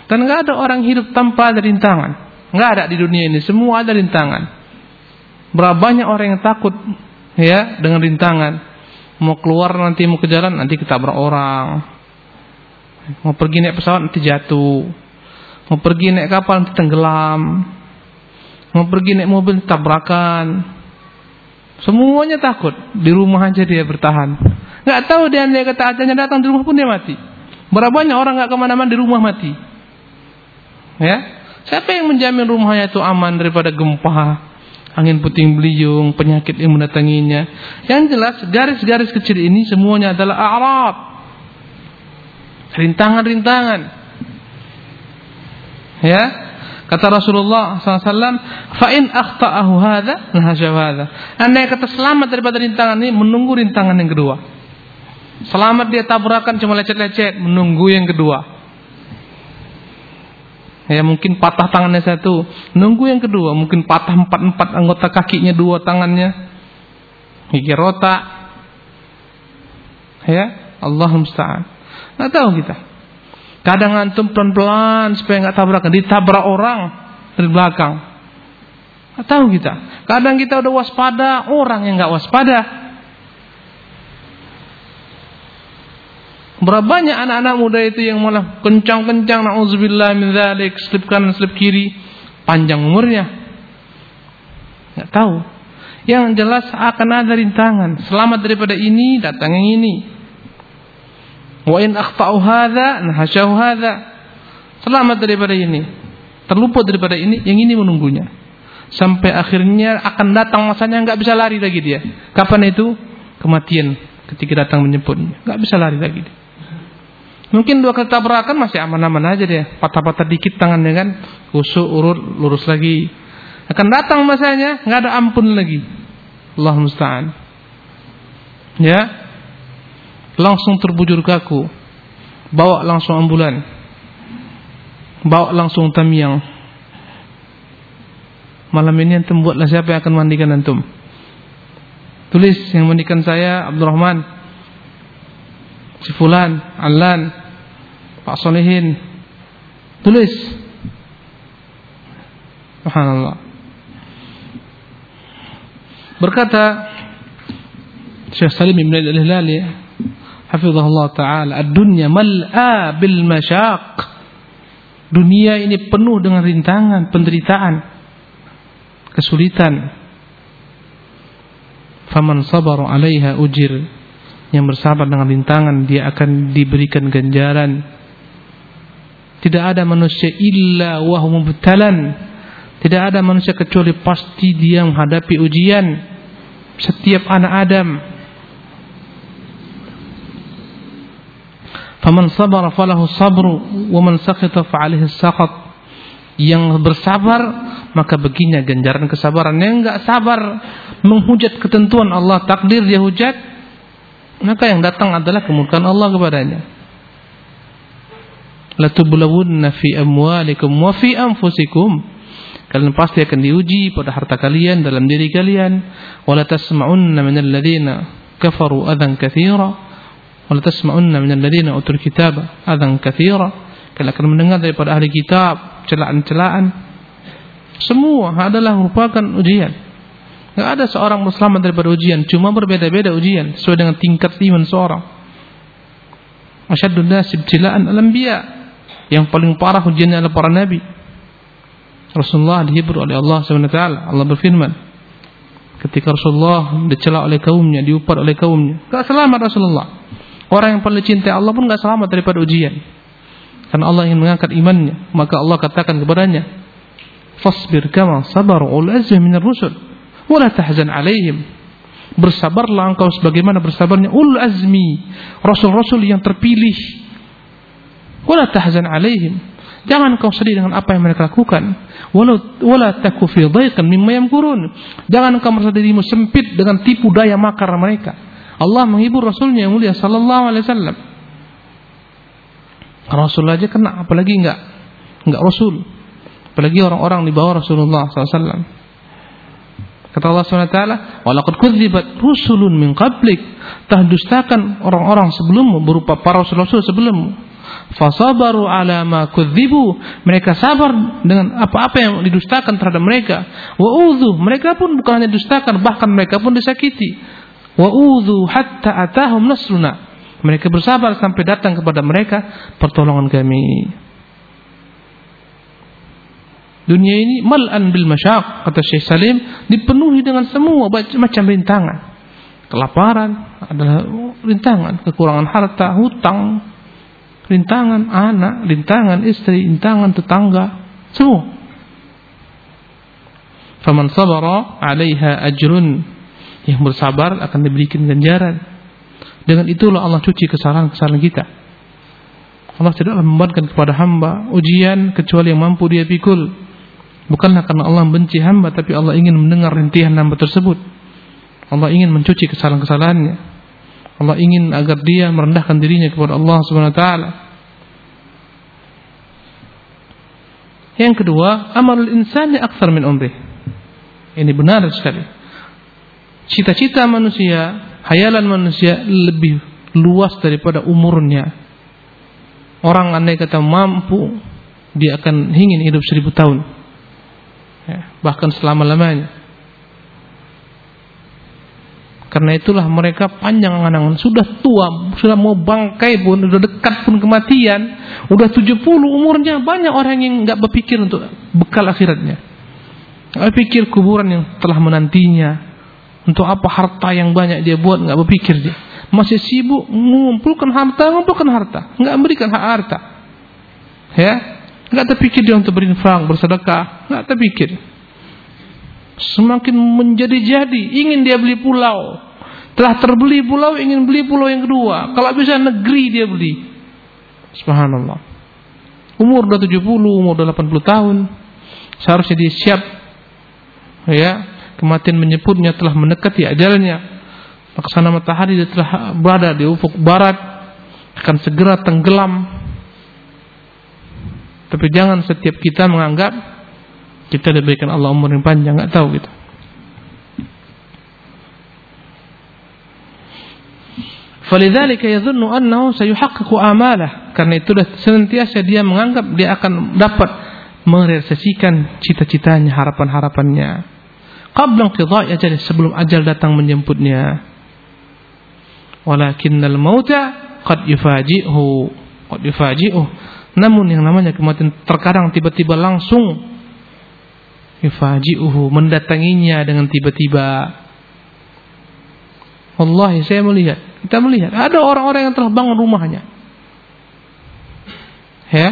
Dan nggak ada orang hidup tanpa ada rintangan. Nggak ada di dunia ini. Semua ada rintangan. Berapa banyak orang yang takut ya dengan rintangan. Mau keluar nanti mau ke jalan nanti ketabrak orang. Mau pergi naik pesawat nanti jatuh. Mau pergi naik kapal nanti tenggelam. Mau pergi naik mobil tabrakan. Semuanya takut. Di rumah aja dia bertahan. Nggak tahu dia kata ajalnya datang di rumah pun dia mati. Berapa banyak orang nggak ke mana-mana di rumah mati? Ya, siapa yang menjamin rumahnya itu aman daripada gempa, angin puting beliung, penyakit yang mendatanginya? Yang jelas garis-garis kecil ini semuanya adalah Arab, rintangan-rintangan. Ya, kata Rasulullah SAW, fa'in akhtaahu hadha, nah hadha. Anda kata selamat daripada rintangan ini, menunggu rintangan yang kedua. Selamat dia tabrakan cuma lecet-lecet, menunggu yang kedua. Ya mungkin patah tangannya satu, nunggu yang kedua, mungkin patah empat-empat anggota kakinya dua tangannya, gigi rotak. Ya, Allah musta'an. Nggak tahu kita. Kadang antum pelan-pelan supaya nggak tabrakan, ditabrak orang dari belakang. Nggak tahu kita. Kadang kita udah waspada, orang yang nggak waspada. Berapa banyak anak-anak muda itu yang malah kencang-kencang na'udzubillah min dzalik, slip kanan slip kiri, panjang umurnya. Enggak tahu. Yang jelas akan ada rintangan. Selamat daripada ini, datang yang ini. Wa in akhta'u hadza, nahasyahu hadza. Selamat daripada ini. Terluput daripada ini, yang ini menunggunya. Sampai akhirnya akan datang masanya nggak bisa lari lagi dia. Kapan itu? Kematian ketika datang menjemputnya. Nggak bisa lari lagi dia. Mungkin dua kali tabrakan masih aman-aman aja dia. Patah-patah dikit tangannya kan. Kusuk, urut, lurus lagi. Akan datang masanya, nggak ada ampun lagi. Allah musta'an. Ya. Langsung terbujur kaku. Bawa langsung ambulan. Bawa langsung tamiang. Malam ini antum buatlah siapa yang akan mandikan antum. Tulis yang mandikan saya Abdurrahman si fulan, Alan, Pak. Tulis. Subhanallah. Berkata Syekh Salim Ibn Al-Hilali Hafizahullah Ta'ala Ad-dunya mal'a bil masyaq Dunia ini penuh dengan rintangan, penderitaan Kesulitan Faman sabaru alaiha ujir yang bersabar dengan rintangan dia akan diberikan ganjaran tidak ada manusia illa wa mubtalan. Tidak ada manusia kecuali pasti dia menghadapi ujian. Setiap anak Adam. Faman sabara falahu sabru wa sakhita fa alaihi saqat yang bersabar maka begini ganjaran kesabaran. Yang enggak sabar menghujat ketentuan Allah takdir dia hujat maka yang datang adalah kemurkaan Allah kepadanya. Latublawunna fi amwalikum wa fi anfusikum. Kalian pasti akan diuji pada harta kalian dalam diri kalian. Wala tasma'unna minal ladzina kafaru adan katsira. Wala tasma'unna minal ladzina utul kitab adan katsira. Kalian akan mendengar daripada ahli kitab celaan-celaan. Semua adalah merupakan ujian. Tidak ada seorang muslim daripada ujian, cuma berbeda-beda ujian sesuai dengan tingkat iman seorang. Masyaddun nasib cilaan al-anbiya. Yang paling parah ujiannya adalah para nabi. Rasulullah dihibur oleh Allah SWT. Allah berfirman. Ketika Rasulullah dicela oleh kaumnya, diupat oleh kaumnya. Tak selamat Rasulullah. Orang yang paling cinta Allah pun tak selamat daripada ujian. Karena Allah ingin mengangkat imannya. Maka Allah katakan kepadanya. Fasbir kama sabar ul azmi minar rusul wala tahzan alaihim bersabarlah engkau sebagaimana bersabarnya ul azmi rasul-rasul yang terpilih wala tahzan alaihim. Jangan kau sedih dengan apa yang mereka lakukan. Wala wala taku fi dhaiqin mimma yamkurun. Jangan kau merasa dirimu sempit dengan tipu daya makar mereka. Allah menghibur rasulnya yang mulia sallallahu alaihi wasallam. Rasul aja kena apalagi enggak enggak rasul. Apalagi orang-orang di bawah Rasulullah SAW Kata Allah SWT, Walaqad kudzibat rusulun min qablik. Telah dustakan orang-orang sebelummu berupa para rasul-rasul sebelummu. Fasabaru ala ma kudzibu. Mereka sabar dengan apa-apa yang didustakan terhadap mereka. Wa. Mereka pun bukan hanya dustakan, bahkan mereka pun disakiti. Wa udhu hatta atahum nasruna. Mereka bersabar sampai datang kepada mereka pertolongan kami. Dunia ini mal'an bil masyaq kata Syekh Salim dipenuhi dengan semua macam rintangan. Kelaparan adalah rintangan, kekurangan harta, hutang, rintangan anak, rintangan istri, rintangan tetangga, semua. Faman sabara 'alaiha ajrun. Yang bersabar akan diberikan ganjaran. Dengan itulah Allah cuci kesalahan-kesalahan kita. Allah tidak membuatkan kepada hamba ujian kecuali yang mampu dia pikul. Bukanlah karena Allah benci hamba Tapi Allah ingin mendengar rintihan hamba tersebut Allah ingin mencuci kesalahan-kesalahannya Allah ingin agar dia merendahkan dirinya kepada Allah SWT Yang kedua Amalul insani aksar min umrih. Ini benar sekali. Cita-cita manusia Hayalan manusia lebih luas daripada umurnya. Orang andai kata mampu Dia akan ingin hidup seribu tahun. Ya, bahkan selama-lamanya. Karena itulah mereka panjang angan-angan sudah tua, sudah mau bangkai pun, sudah dekat pun kematian, udah 70 umurnya, banyak orang yang nggak berpikir untuk bekal akhiratnya. Nggak berpikir kuburan yang telah menantinya, untuk apa harta yang banyak dia buat nggak berpikir dia. Masih sibuk mengumpulkan harta, mengumpulkan harta, nggak memberikan hak harta. Ya, Nggak terpikir dia untuk berinfak, bersedekah, nggak terpikir. Semakin menjadi-jadi, ingin dia beli pulau. Telah terbeli pulau, ingin beli pulau yang kedua. Kalau bisa negeri dia beli. Subhanallah. Umur udah 70, umur udah 80 tahun. Seharusnya dia siap. Ya, kematian menyebutnya telah mendekati ajalnya. Laksana matahari dia telah berada di ufuk barat akan segera tenggelam tapi jangan setiap kita menganggap kita diberikan Allah umur yang panjang, nggak tahu gitu. Falidzalika yadhunnu annahu sayuhaqqiqu amalah. Karena itu senantiasa dia menganggap dia akan dapat merealisasikan cita-citanya, harapan-harapannya. Qabla inqidha'i ajal sebelum ajal datang menjemputnya. Walakinnal mauta qad yufaji'hu, qad yufaji'hu namun yang namanya kematian terkadang tiba-tiba langsung yufaji'uhu mendatanginya dengan tiba-tiba. Allah saya melihat Kita melihat ada orang-orang yang telah bangun rumahnya. Ya.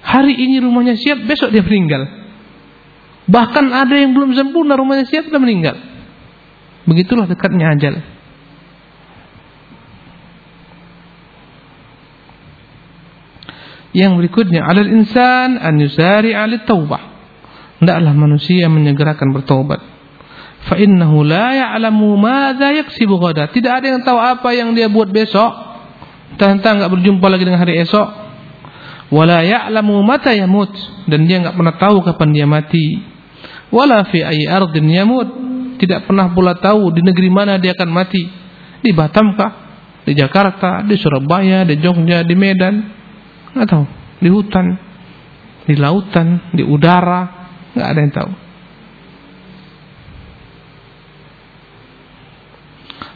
Hari ini rumahnya siap, besok dia meninggal. Bahkan ada yang belum sempurna rumahnya siap sudah meninggal. Begitulah dekatnya ajal. Yang berikutnya, alal insan an yusari alit taubah. Hendaklah manusia menyegerakan bertobat. Fa innahu la ya'lamu madza yaksibu ghada. Tidak ada yang tahu apa yang dia buat besok. Tentang enggak berjumpa lagi dengan hari esok. Wala ya'lamu mata yamut dan dia enggak pernah tahu kapan dia mati. Wala fi ayyi ardin yamut. Tidak pernah pula tahu di negeri mana dia akan mati. Di Batam kah? Di Jakarta, di Surabaya, di Jogja, di Medan, Nggak tahu. Di hutan, di lautan, di udara, nggak ada yang tahu.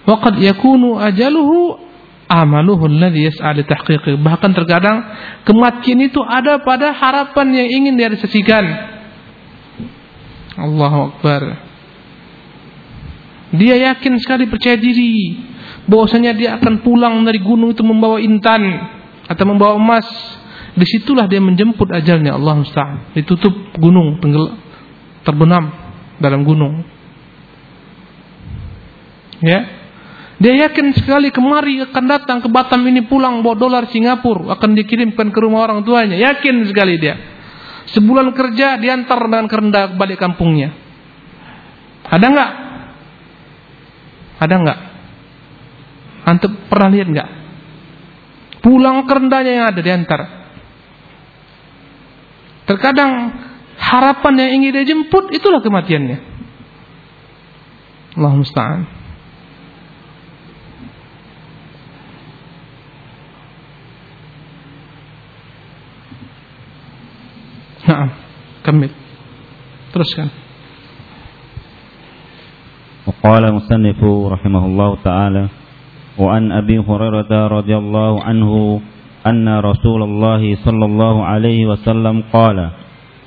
Waqad yakunu ajaluhu amaluhu alladhi yas'a li tahqiqi. Bahkan terkadang kematian itu ada pada harapan yang ingin direalisasikan. Allahu Akbar. Dia yakin sekali percaya diri bahwasanya dia akan pulang dari gunung itu membawa intan atau membawa emas, di situlah dia menjemput ajalnya Allah musta'an. Ditutup gunung, tenggel, terbenam dalam gunung. Ya, dia yakin sekali kemari akan datang ke Batam ini pulang bawa dolar Singapura akan dikirimkan ke rumah orang tuanya. Yakin sekali dia. Sebulan kerja diantar dengan kerendah balik kampungnya. Ada nggak? Ada nggak? Antum pernah lihat nggak? Pulang kerendahnya yang ada diantar. Terkadang harapan yang ingin dia jemput itulah kematiannya. Allah musta'an. Nah, kami teruskan. وقال المصنف رحمه الله تعالى وعن أبي هريرة رضي الله عنه أن رسول الله صلى الله عليه وسلم قال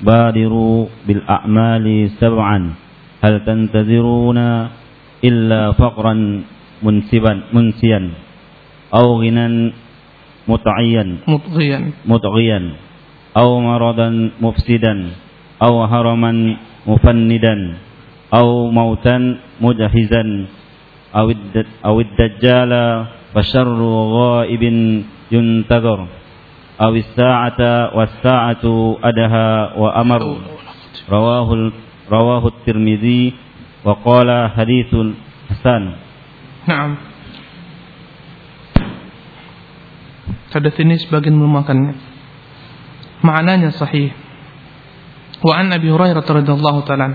بادروا بالأعمال سبعا هل تنتظرون إلا فقرا منسبا منسيا أو غنى مطعيا مطغيا مطغيا أو مرضا مفسدا أو هرما مفندا أو موتا مجهزا أو الدجال فشر غائب yuntadhar aw as-sa'ata was-sa'atu adaha wa amar. Rawahu rawahu at-Tirmidzi wa qala haditsun hasan. Naam. Hadis ini sebagian memakannya. Maknanya sahih. Wa an Abi Hurairah radhiyallahu taala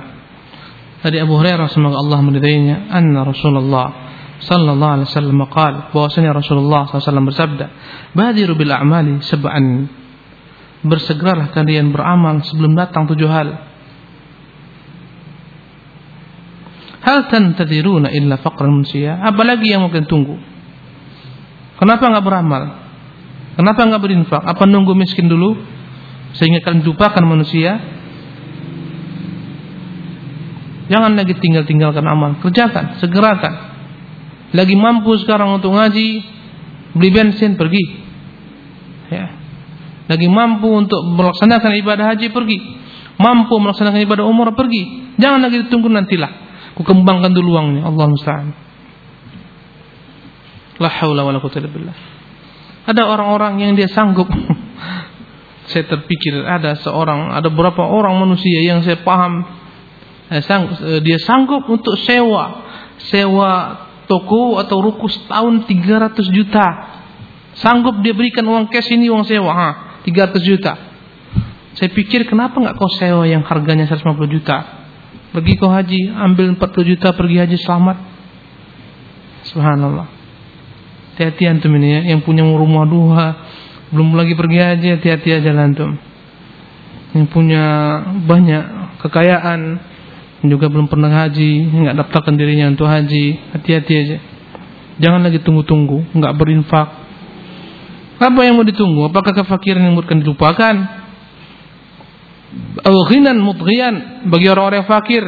Dari Abu Hurairah semoga Allah meridainya. Anna Rasulullah sallallahu alaihi wasallam qaal bahwasanya Rasulullah SAW bersabda badiru bil a'mali sab'an. Bersegeralah kalian beramal sebelum datang tujuh hal. Hal tantadiruna illa faqran munsiya apalagi yang mungkin tunggu. Kenapa enggak beramal? Kenapa enggak berinfak? Apa nunggu miskin dulu sehingga kalian lupakan manusia? Jangan lagi tinggal-tinggalkan amal, kerjakan, segerakan. Lagi mampu sekarang untuk ngaji, beli bensin pergi. Ya. Lagi mampu untuk melaksanakan ibadah haji pergi. Mampu melaksanakan ibadah umur pergi. Jangan lagi tunggu nantilah. Ku kembangkan dulu uangnya. Allah musta'an. La haula wala quwwata billah. Ada orang-orang yang dia sanggup saya terpikir ada seorang, ada beberapa orang manusia yang saya paham Eh, eh, dia sanggup untuk sewa sewa toko atau ruko setahun 300 juta. Sanggup dia berikan uang cash ini uang sewa, ha, 300 juta. Saya pikir kenapa nggak kau sewa yang harganya 150 juta? Pergi kau haji, ambil 40 juta pergi haji selamat. Subhanallah. Hati-hati antum ini ya, yang punya rumah dua, belum lagi pergi haji, hati-hati aja antum. Yang punya banyak kekayaan, juga belum pernah haji, nggak daftarkan dirinya untuk haji, hati-hati aja. Jangan lagi tunggu-tunggu, nggak berinfak. Apa yang mau ditunggu? Apakah kefakiran yang bukan dilupakan? Al-ghinan bagi orang-orang fakir.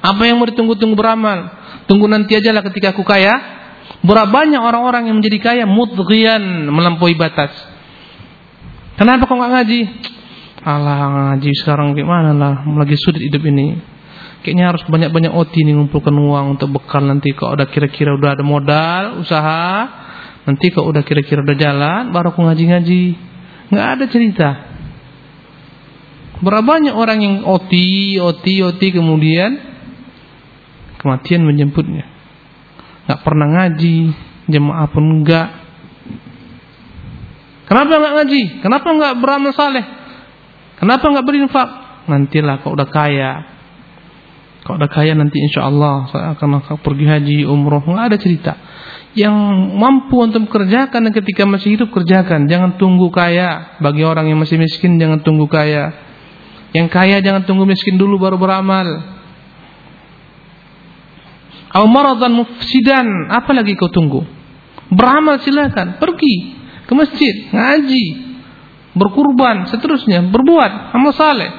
Apa yang mau ditunggu-tunggu beramal? Tunggu nanti aja lah ketika aku kaya, Berapa banyak orang-orang yang menjadi kaya mudghiyan melampaui batas. Kenapa kok nggak ngaji? Alah ngaji sekarang gimana lah, lagi sulit hidup ini. Kayaknya harus banyak-banyak OT nih ngumpulkan uang untuk bekal nanti kalau udah kira-kira udah ada modal, usaha, nanti kalau udah kira-kira udah jalan, baru aku ngaji-ngaji. Nggak ada cerita. Berapa banyak orang yang OT, OT, OT kemudian kematian menjemputnya. Nggak pernah ngaji, jemaah pun enggak. Kenapa nggak ngaji? Kenapa nggak beramal saleh? Kenapa nggak berinfak? Nantilah kalau udah kaya. Kalau udah kaya nanti insya Allah saya akan pergi haji, umroh. Nggak ada cerita. Yang mampu untuk kerjakan dan ketika masih hidup kerjakan. Jangan tunggu kaya. Bagi orang yang masih miskin jangan tunggu kaya. Yang kaya jangan tunggu miskin dulu baru beramal. Au maradan mufsidan, apa lagi kau tunggu? Beramal silakan, pergi ke masjid, ngaji, berkurban, seterusnya, berbuat amal saleh.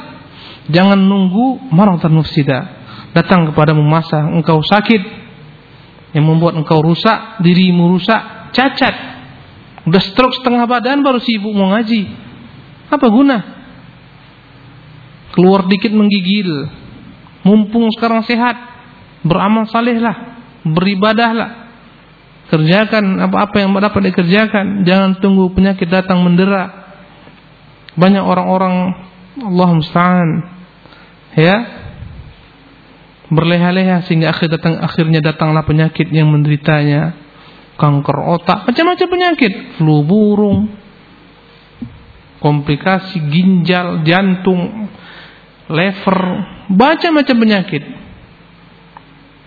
Jangan nunggu maradan mufsida. Datang kepada masa engkau sakit yang membuat engkau rusak, dirimu rusak, cacat. Udah stroke setengah badan baru sibuk mau ngaji. Apa guna? Keluar dikit menggigil. Mumpung sekarang sehat, beramal salehlah, beribadahlah. Kerjakan apa-apa yang dapat dikerjakan, jangan tunggu penyakit datang mendera. Banyak orang-orang Allah musta'an ya berleha-leha sehingga akhir datang akhirnya datanglah penyakit yang menderitanya kanker otak macam-macam penyakit flu burung komplikasi ginjal jantung lever macam-macam penyakit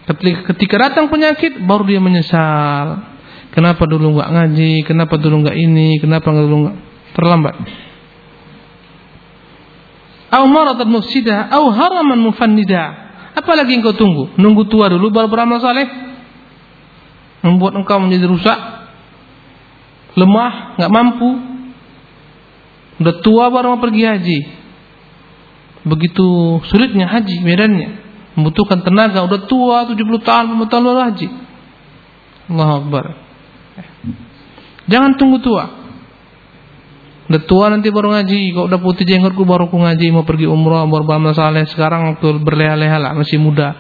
Ketika datang penyakit baru dia menyesal. Kenapa dulu nggak ngaji? Kenapa dulu nggak ini? Kenapa dulu nggak terlambat? Au maratan mufsidah, au haraman mufannida. Apalagi engkau tunggu? Nunggu tua dulu baru beramal saleh? Membuat engkau menjadi rusak, lemah, nggak mampu. Udah tua baru mau pergi haji. Begitu sulitnya haji medannya membutuhkan tenaga udah tua 70 tahun 50 tahun baru haji Allah Akbar jangan tunggu tua udah tua nanti baru ngaji. Kalau udah putih jenggotku baru aku ngaji. Mau pergi umrah baru beramal saleh. Sekarang waktu berleha-leha lah masih muda.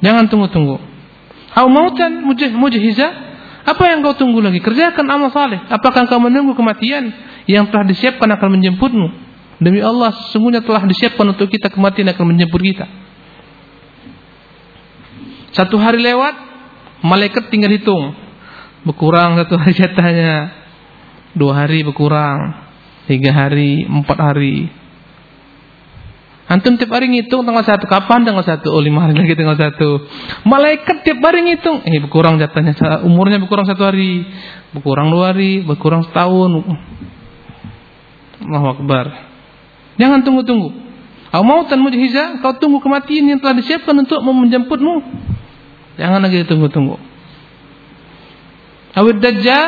Jangan tunggu-tunggu. Au mautan mujhiza? Apa yang kau tunggu lagi? Kerjakan amal saleh. Apakah kau menunggu kematian? Yang telah disiapkan akan menjemputmu. Demi Allah sesungguhnya telah disiapkan untuk kita kematian akan menjemput kita. Satu hari lewat, malaikat tinggal hitung. Berkurang satu hari jatahnya. Dua hari berkurang. Tiga hari, empat hari. Antum tiap hari ngitung tanggal satu. Kapan tanggal satu? Oh lima hari lagi tanggal satu. Malaikat tiap hari ngitung. Eh berkurang jatahnya. Umurnya berkurang satu hari. Berkurang dua hari berkurang setahun. Allahu Akbar. Jangan tunggu-tunggu. Au mautan mujhiza kau tunggu kematian yang telah disiapkan untuk menjemputmu. Jangan lagi tunggu-tunggu. Awid Dajjal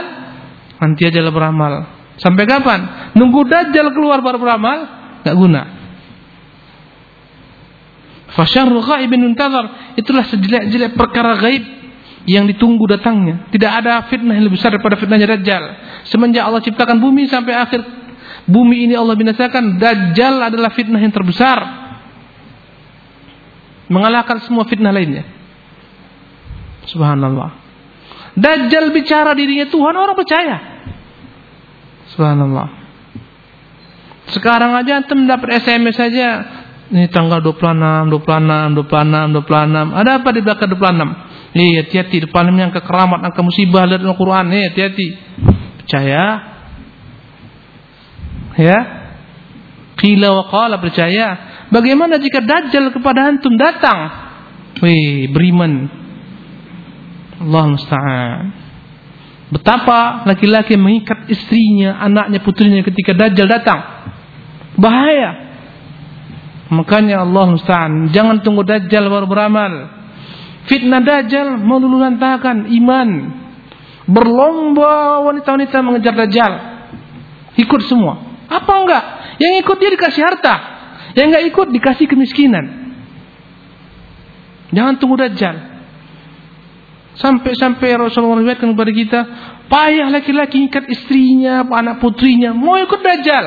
nanti aja beramal. Sampai kapan? Nunggu Dajjal keluar baru beramal? Gak guna. Fasyarru ghaibin muntazar. Itulah sejelek-jelek perkara gaib yang ditunggu datangnya. Tidak ada fitnah yang lebih besar daripada fitnahnya Dajjal. Semenjak Allah ciptakan bumi sampai akhir bumi ini Allah binasakan, Dajjal adalah fitnah yang terbesar. Mengalahkan semua fitnah lainnya. Subhanallah. Dajjal bicara dirinya Tuhan orang percaya. Subhanallah. Sekarang aja antum dapat SMS saja ini tanggal 26, 26, 26, 26. Ada apa di belakang 26? Nih, hati-hati depan yang kekeramat, angka musibah dalam Al-Qur'an. Nih, hati-hati. Percaya? Ya? Qila wa qala percaya. Bagaimana jika Dajjal kepada antum datang? Wih, beriman. Allah musta'an. Betapa laki-laki mengikat istrinya, anaknya, putrinya ketika Dajjal datang. Bahaya. Makanya Allah musta'an. Jangan tunggu Dajjal baru beramal. Fitnah Dajjal meluluhlantakan iman. Berlomba wanita-wanita mengejar Dajjal. Ikut semua. Apa enggak? Yang ikut dia dikasih harta. Yang enggak ikut dikasih kemiskinan. Jangan tunggu Dajjal. Sampai-sampai Rasulullah meriwayatkan kepada kita, payah laki-laki ikat istrinya, anak putrinya, mau ikut Dajjal.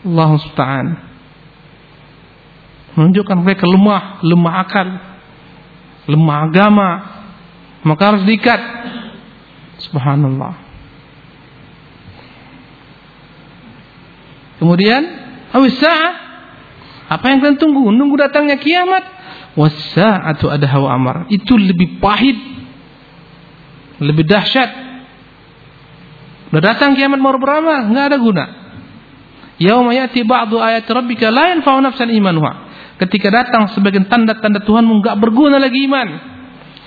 Allah Subhanahu Menunjukkan mereka lemah, lemah akal, lemah agama. Maka harus diikat. Subhanallah. Kemudian, awis Apa yang kalian tunggu? Nunggu datangnya kiamat. Wasa'atu ada hawa amar. Itu lebih pahit lebih dahsyat. Udah datang kiamat mau beramal, nggak ada guna. Yauma ya'ti ba'du ayati rabbika la yanfa'u nafsan imanuha. Ketika datang sebagian tanda-tanda Tuhanmu nggak berguna lagi iman.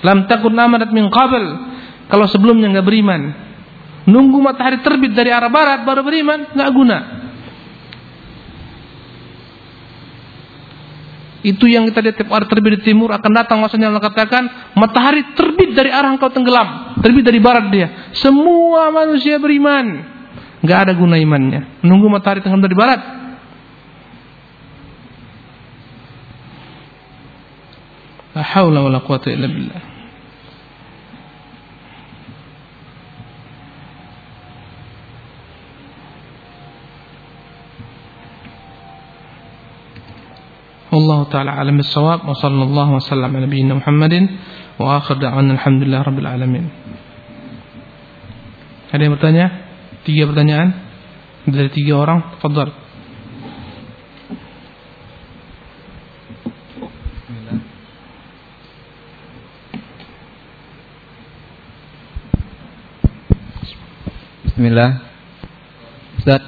Lam takun amanat min qabl. Kalau sebelumnya nggak beriman. Nunggu matahari terbit dari arah barat baru beriman, nggak guna. Itu yang kita lihat tiap hari terbit di timur akan datang masanya Allah katakan matahari terbit dari arah engkau tenggelam, terbit dari barat dia. Semua manusia beriman. Enggak ada guna imannya. Menunggu matahari tenggelam dari barat. La haula wala quwata illa billah. والله تعالى أعلم بالصواب وصلى الله وسلم على نبينا محمد وآخر دعوانا الحمد لله رب العالمين Ada yang bertanya? Tiga pertanyaan dari tiga orang. Fadal. Bismillah. Ustaz,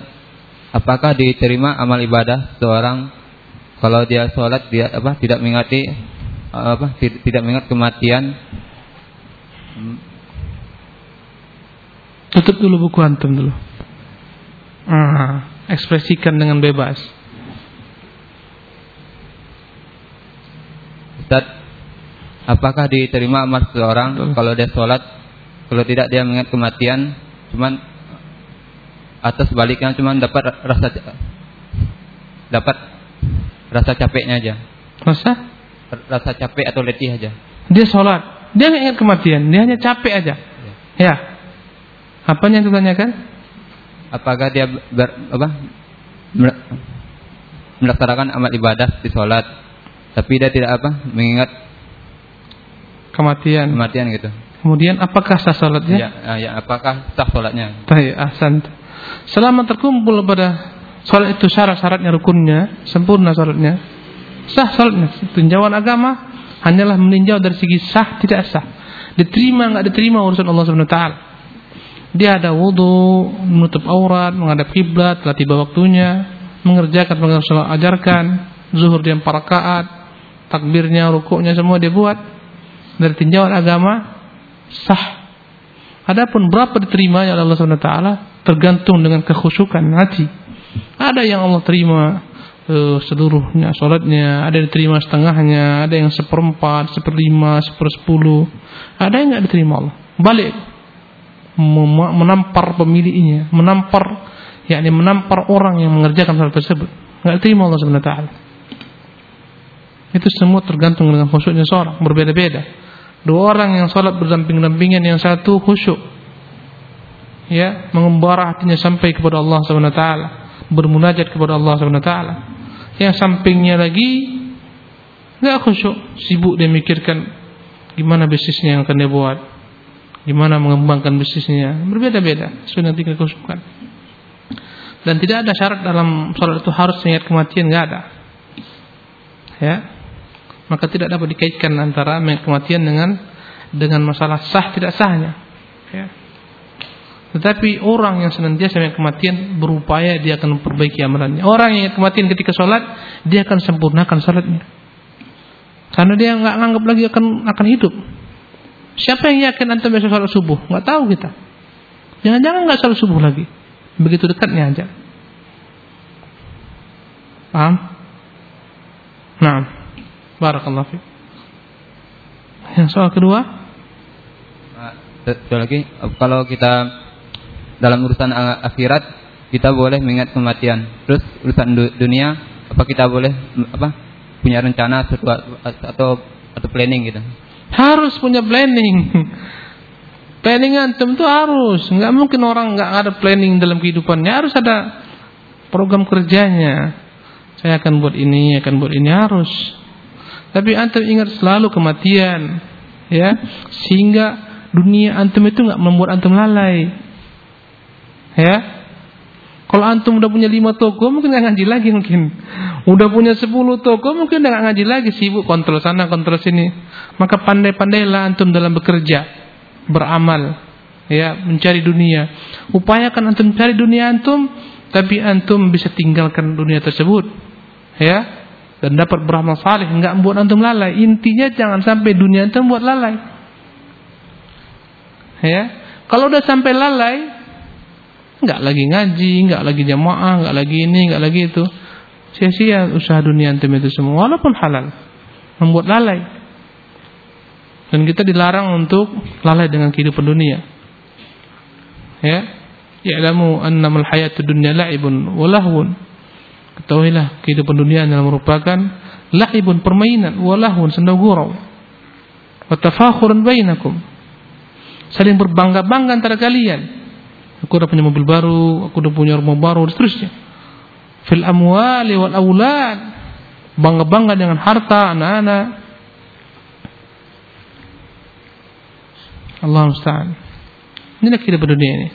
apakah diterima amal ibadah seorang kalau dia sholat dia apa tidak mengingati apa tidak mengingat kematian. Tutup dulu buku antum dulu. Ah, ekspresikan dengan bebas. Ustaz apakah diterima amal seseorang kalau dia sholat? Kalau tidak dia mengingat kematian. Cuman atas baliknya cuman dapat rasa dapat Rasa capeknya aja. Rasa? Rasa capek atau letih aja. Dia sholat, dia nggak ingat kematian, dia hanya capek aja. Ya. ya. Apa yang ditanyakan? Apakah dia ber, apa, melaksanakan amal ibadah di sholat, tapi dia tidak apa mengingat kematian. Kematian gitu. Kemudian apakah sah sholatnya? Ya, ya apakah sah sholatnya? Baik, ahsan. Selama terkumpul pada Salat itu syarat-syaratnya rukunnya, sempurna salatnya. Sah salatnya. Tinjauan agama hanyalah meninjau dari segi sah tidak sah. Diterima enggak diterima urusan Allah taala. Dia ada wudu, menutup aurat, menghadap kiblat, telah tiba waktunya, mengerjakan Allah ajarkan, zuhur dia empat rakaat, takbirnya, rukuknya semua dia buat. Dari tinjauan agama sah. Adapun berapa diterimanya oleh Allah taala tergantung dengan kekhusyukan hati ada yang Allah terima uh, seluruhnya sholatnya, ada yang diterima setengahnya, ada yang seperempat, seperlima, sepersepuluh, ada yang nggak diterima Allah. Balik menampar pemiliknya, menampar yakni menampar orang yang mengerjakan hal tersebut. Nggak terima Allah Subhanahu. Itu semua tergantung dengan khusyuknya seorang, berbeda-beda. Dua orang yang sholat berdamping-dampingan, yang satu khusyuk, ya, mengembara hatinya sampai kepada Allah Subhanahu taala bermunajat kepada Allah Subhanahu taala. Yang sampingnya lagi enggak khusyuk, sibuk dia mikirkan gimana bisnisnya yang akan dia buat. Gimana mengembangkan bisnisnya. Berbeda-beda sudah tinggal khusyukan. Dan tidak ada syarat dalam sholat itu harus ingat kematian, enggak ada. Ya. Maka tidak dapat dikaitkan antara kematian dengan dengan masalah sah tidak sahnya. Ya. Tetapi orang yang senantiasa ingat kematian berupaya dia akan memperbaiki amalannya. Orang yang kematian ketika sholat dia akan sempurnakan sholatnya. Karena dia nggak nganggap lagi akan akan hidup. Siapa yang yakin antum besok sholat subuh? Nggak tahu kita. Jangan-jangan nggak sholat subuh lagi. Begitu dekatnya aja. Paham? Nah, barakallahu fiik. Yang soal kedua? Nah, lagi, kalau kita dalam urusan akhirat kita boleh mengingat kematian. Terus urusan dunia apa kita boleh apa punya rencana atau atau, atau planning gitu. Harus punya planning. planning antum itu harus. Nggak mungkin orang nggak ada planning dalam kehidupannya. Harus ada program kerjanya. Saya akan buat ini, akan buat ini harus. Tapi antum ingat selalu kematian, ya, sehingga dunia antum itu nggak membuat antum lalai. Ya, kalau antum udah punya lima toko mungkin nggak ngaji lagi mungkin. Udah punya sepuluh toko mungkin nggak ngaji lagi sibuk kontrol sana kontrol sini. Maka pandai-pandailah antum dalam bekerja, beramal, ya mencari dunia. Upayakan antum cari dunia antum, tapi antum bisa tinggalkan dunia tersebut, ya dan dapat beramal saleh nggak membuat antum lalai. Intinya jangan sampai dunia antum buat lalai. Ya, kalau udah sampai lalai, nggak lagi ngaji, nggak lagi jamaah, nggak lagi ini, nggak lagi itu. Sia-sia usaha dunia antum itu semua walaupun halal. Membuat lalai. Dan kita dilarang untuk lalai dengan kehidupan dunia. Ya. Ya'lamu annamal hayatud dunya la'ibun wa lahwun. Ketahuilah kehidupan dunia adalah merupakan la'ibun permainan wa lahwun senda gurau. Wa tafakhurun bainakum. Saling berbangga-bangga antara kalian Aku udah punya mobil baru, aku udah punya rumah baru, dan seterusnya. Fil amwali wal aulad. Bangga-bangga dengan harta anak-anak. Allah musta'an. Inilah kehidupan dunia ini.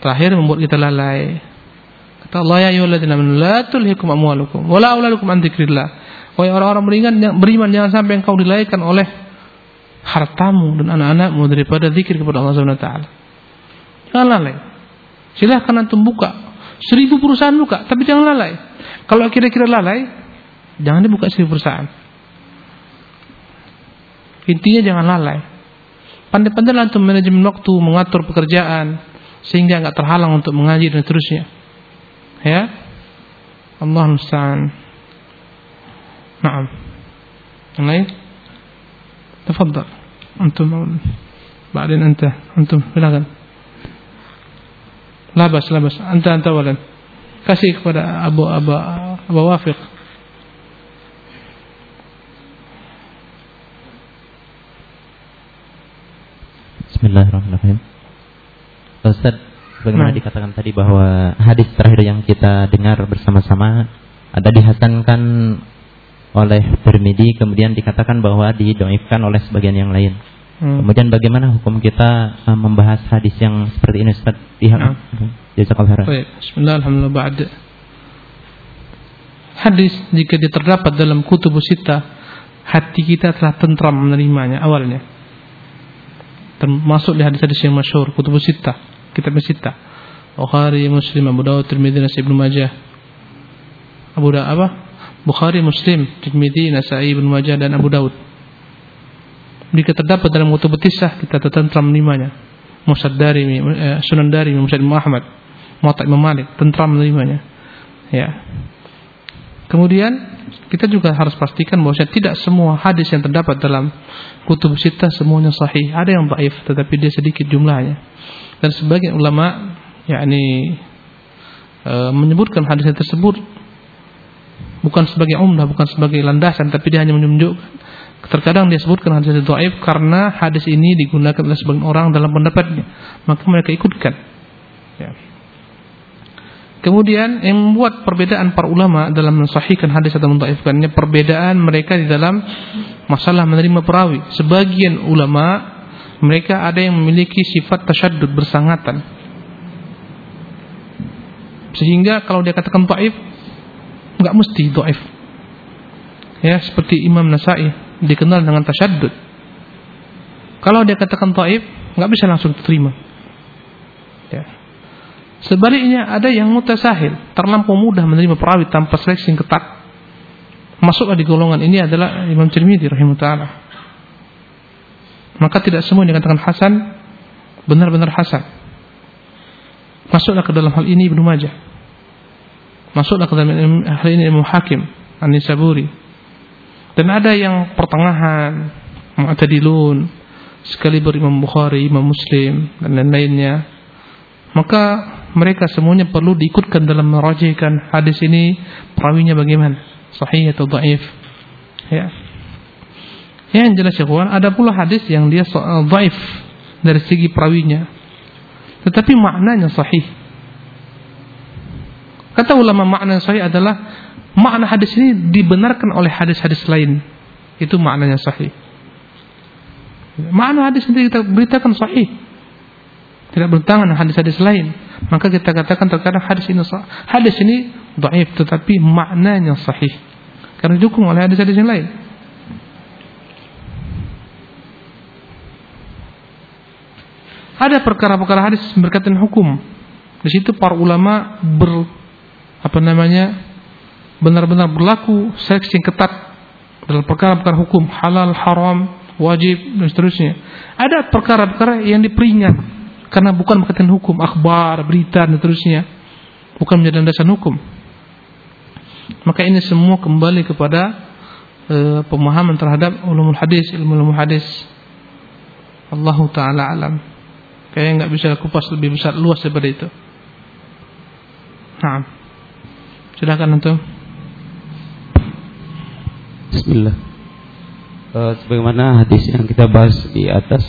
Terakhir membuat kita lalai. Kata Allah ya ayyuhalladzina amanu la tulhikum amwalukum wala auladukum an dzikrillah. Wahai orang-orang beriman, beriman jangan sampai engkau dilaikan oleh hartamu dan anak-anakmu daripada zikir kepada Allah Subhanahu wa taala. Jangan lalai. Silahkan antum buka. Seribu perusahaan buka, tapi jangan lalai. Kalau kira-kira lalai, jangan dibuka seribu perusahaan. Intinya jangan lalai. Pandai-pandai antum manajemen waktu, mengatur pekerjaan, sehingga nggak terhalang untuk mengaji dan seterusnya. Ya, Allah musta'an. Naam. Yang lain? Tafadhal. Antum. Ba'din anta. Antum silakan. Labas, labas. Anta, anta walan. Kasih kepada Abu Abu Abu Wafiq. Bismillahirrahmanirrahim. Ustaz, bagaimana nah. dikatakan tadi bahwa hadis terakhir yang kita dengar bersama-sama ada dihasankan oleh Tirmidzi kemudian dikatakan bahwa didoifkan oleh sebagian yang lain. Hmm. Kemudian bagaimana hukum kita uh, membahas hadis yang seperti ini Ustaz? Pihak nah. Jazakallahu khairan. Bismillah alhamdulillah ba'd. Hadis jika dia terdapat dalam kutub sita, hati kita telah tentram menerimanya awalnya. Termasuk di hadis-hadis yang masyhur kutub sita, kitab sita. Bukhari, Muslim, Abu Dawud, Tirmidzi, Nasai, Ibnu Majah. Abu Dawud apa? Bukhari, Muslim, Tirmidzi, Nasai, Ibnu Majah dan Abu Dawud. Jika terdapat dalam kutub tisah kita tentram menerimanya. Musad dari eh, Sunan dari Musad Muhammad, Muwatta Imam Malik tentram menerimanya. Ya. Kemudian kita juga harus pastikan bahwa tidak semua hadis yang terdapat dalam kutub sita semuanya sahih. Ada yang dhaif tetapi dia sedikit jumlahnya. Dan sebagian ulama yakni e, menyebutkan hadis tersebut bukan sebagai umdah, bukan sebagai landasan tapi dia hanya menunjukkan Terkadang dia sebutkan hadis itu dhaif karena hadis ini digunakan oleh sebagian orang dalam pendapatnya, maka mereka ikutkan. Ya. Kemudian yang membuat perbedaan para ulama dalam mensahihkan hadis atau mendhaifkannya perbedaan mereka di dalam masalah menerima perawi. Sebagian ulama mereka ada yang memiliki sifat tasyaddud bersangatan. Sehingga kalau dia katakan dhaif enggak mesti dhaif. Ya, seperti Imam Nasai dikenal dengan tasyaddud. Kalau dia katakan taib, nggak bisa langsung diterima. Ya. Sebaliknya ada yang mutasahil, terlampau mudah menerima perawi tanpa seleksi yang ketat. Masuklah di golongan ini adalah Imam Tirmidzi rahimahullah. Maka tidak semua yang dikatakan hasan benar-benar hasan. Masuklah ke dalam hal ini Ibnu Majah. Masuklah ke dalam hal ini Imam Hakim An-Nisaburi dan ada yang pertengahan, mu'tadilun, sekali Imam Bukhari, Imam Muslim dan lain-lainnya. Maka mereka semuanya perlu diikutkan dalam merajihkan hadis ini perawinya bagaimana, sahih atau dhaif. Ya. Yang jelas ya kawan, ada pula hadis yang dia dhaif dari segi perawinya. Tetapi maknanya sahih. Kata ulama makna sahih adalah makna hadis ini dibenarkan oleh hadis-hadis lain. Itu maknanya sahih. Makna hadis ini kita beritakan sahih. Tidak bertentangan hadis-hadis lain. Maka kita katakan terkadang hadis ini hadis ini dhaif tetapi maknanya sahih. Karena didukung oleh hadis-hadis yang lain. Ada perkara-perkara hadis berkaitan hukum. Di situ para ulama ber apa namanya benar-benar berlaku seleksi yang ketat dalam perkara-perkara hukum halal, haram, wajib dan seterusnya. Ada perkara-perkara yang diperingat karena bukan berkaitan hukum, akhbar, berita dan seterusnya. Bukan menjadi landasan hukum. Maka ini semua kembali kepada uh, pemahaman terhadap ulumul hadis, ilmu ulumul hadis. Allah taala alam. Kayaknya nggak bisa kupas lebih besar luas daripada itu. Nah, silakan untuk. Bismillah. Uh, sebagaimana hadis yang kita bahas di atas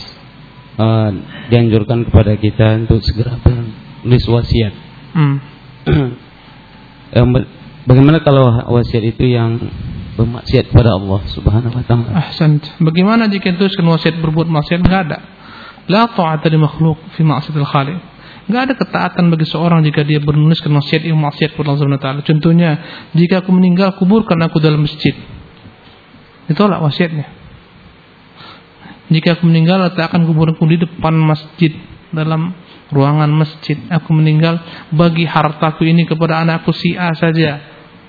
uh, dianjurkan kepada kita untuk segera menulis wasiat. Hmm. bagaimana kalau wasiat itu yang bermaksiat kepada Allah Subhanahu wa taala? Ahsan. Bagaimana jika itu wasiat berbuat maksiat enggak ada? La ta'ata li makhluk fi ma'siyatil khaliq. Enggak ada ketaatan bagi seorang jika dia menuliskan maksiat yang maksiat kepada Allah Subhanahu taala. Contohnya, jika aku meninggal kuburkan aku dalam masjid. Ditolak wasiatnya. Jika aku meninggal letakkan kuburanku di depan masjid dalam ruangan masjid. Aku meninggal bagi hartaku ini kepada anakku si A saja.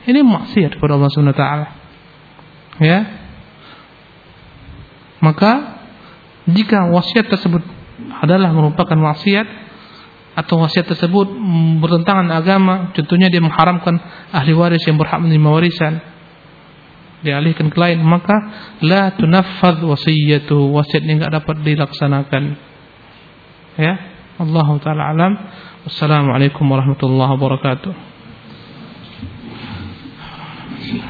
Ini maksiat kepada Allah Subhanahu taala. Ya. Maka jika wasiat tersebut adalah merupakan wasiat atau wasiat tersebut bertentangan agama, contohnya dia mengharamkan ahli waris yang berhak menerima warisan dialihkan ke lain, maka la tunaffadh wasiyatu, wasiatnya enggak dapat dilaksanakan. Ya, Allah taala alam. Wassalamualaikum warahmatullahi wabarakatuh.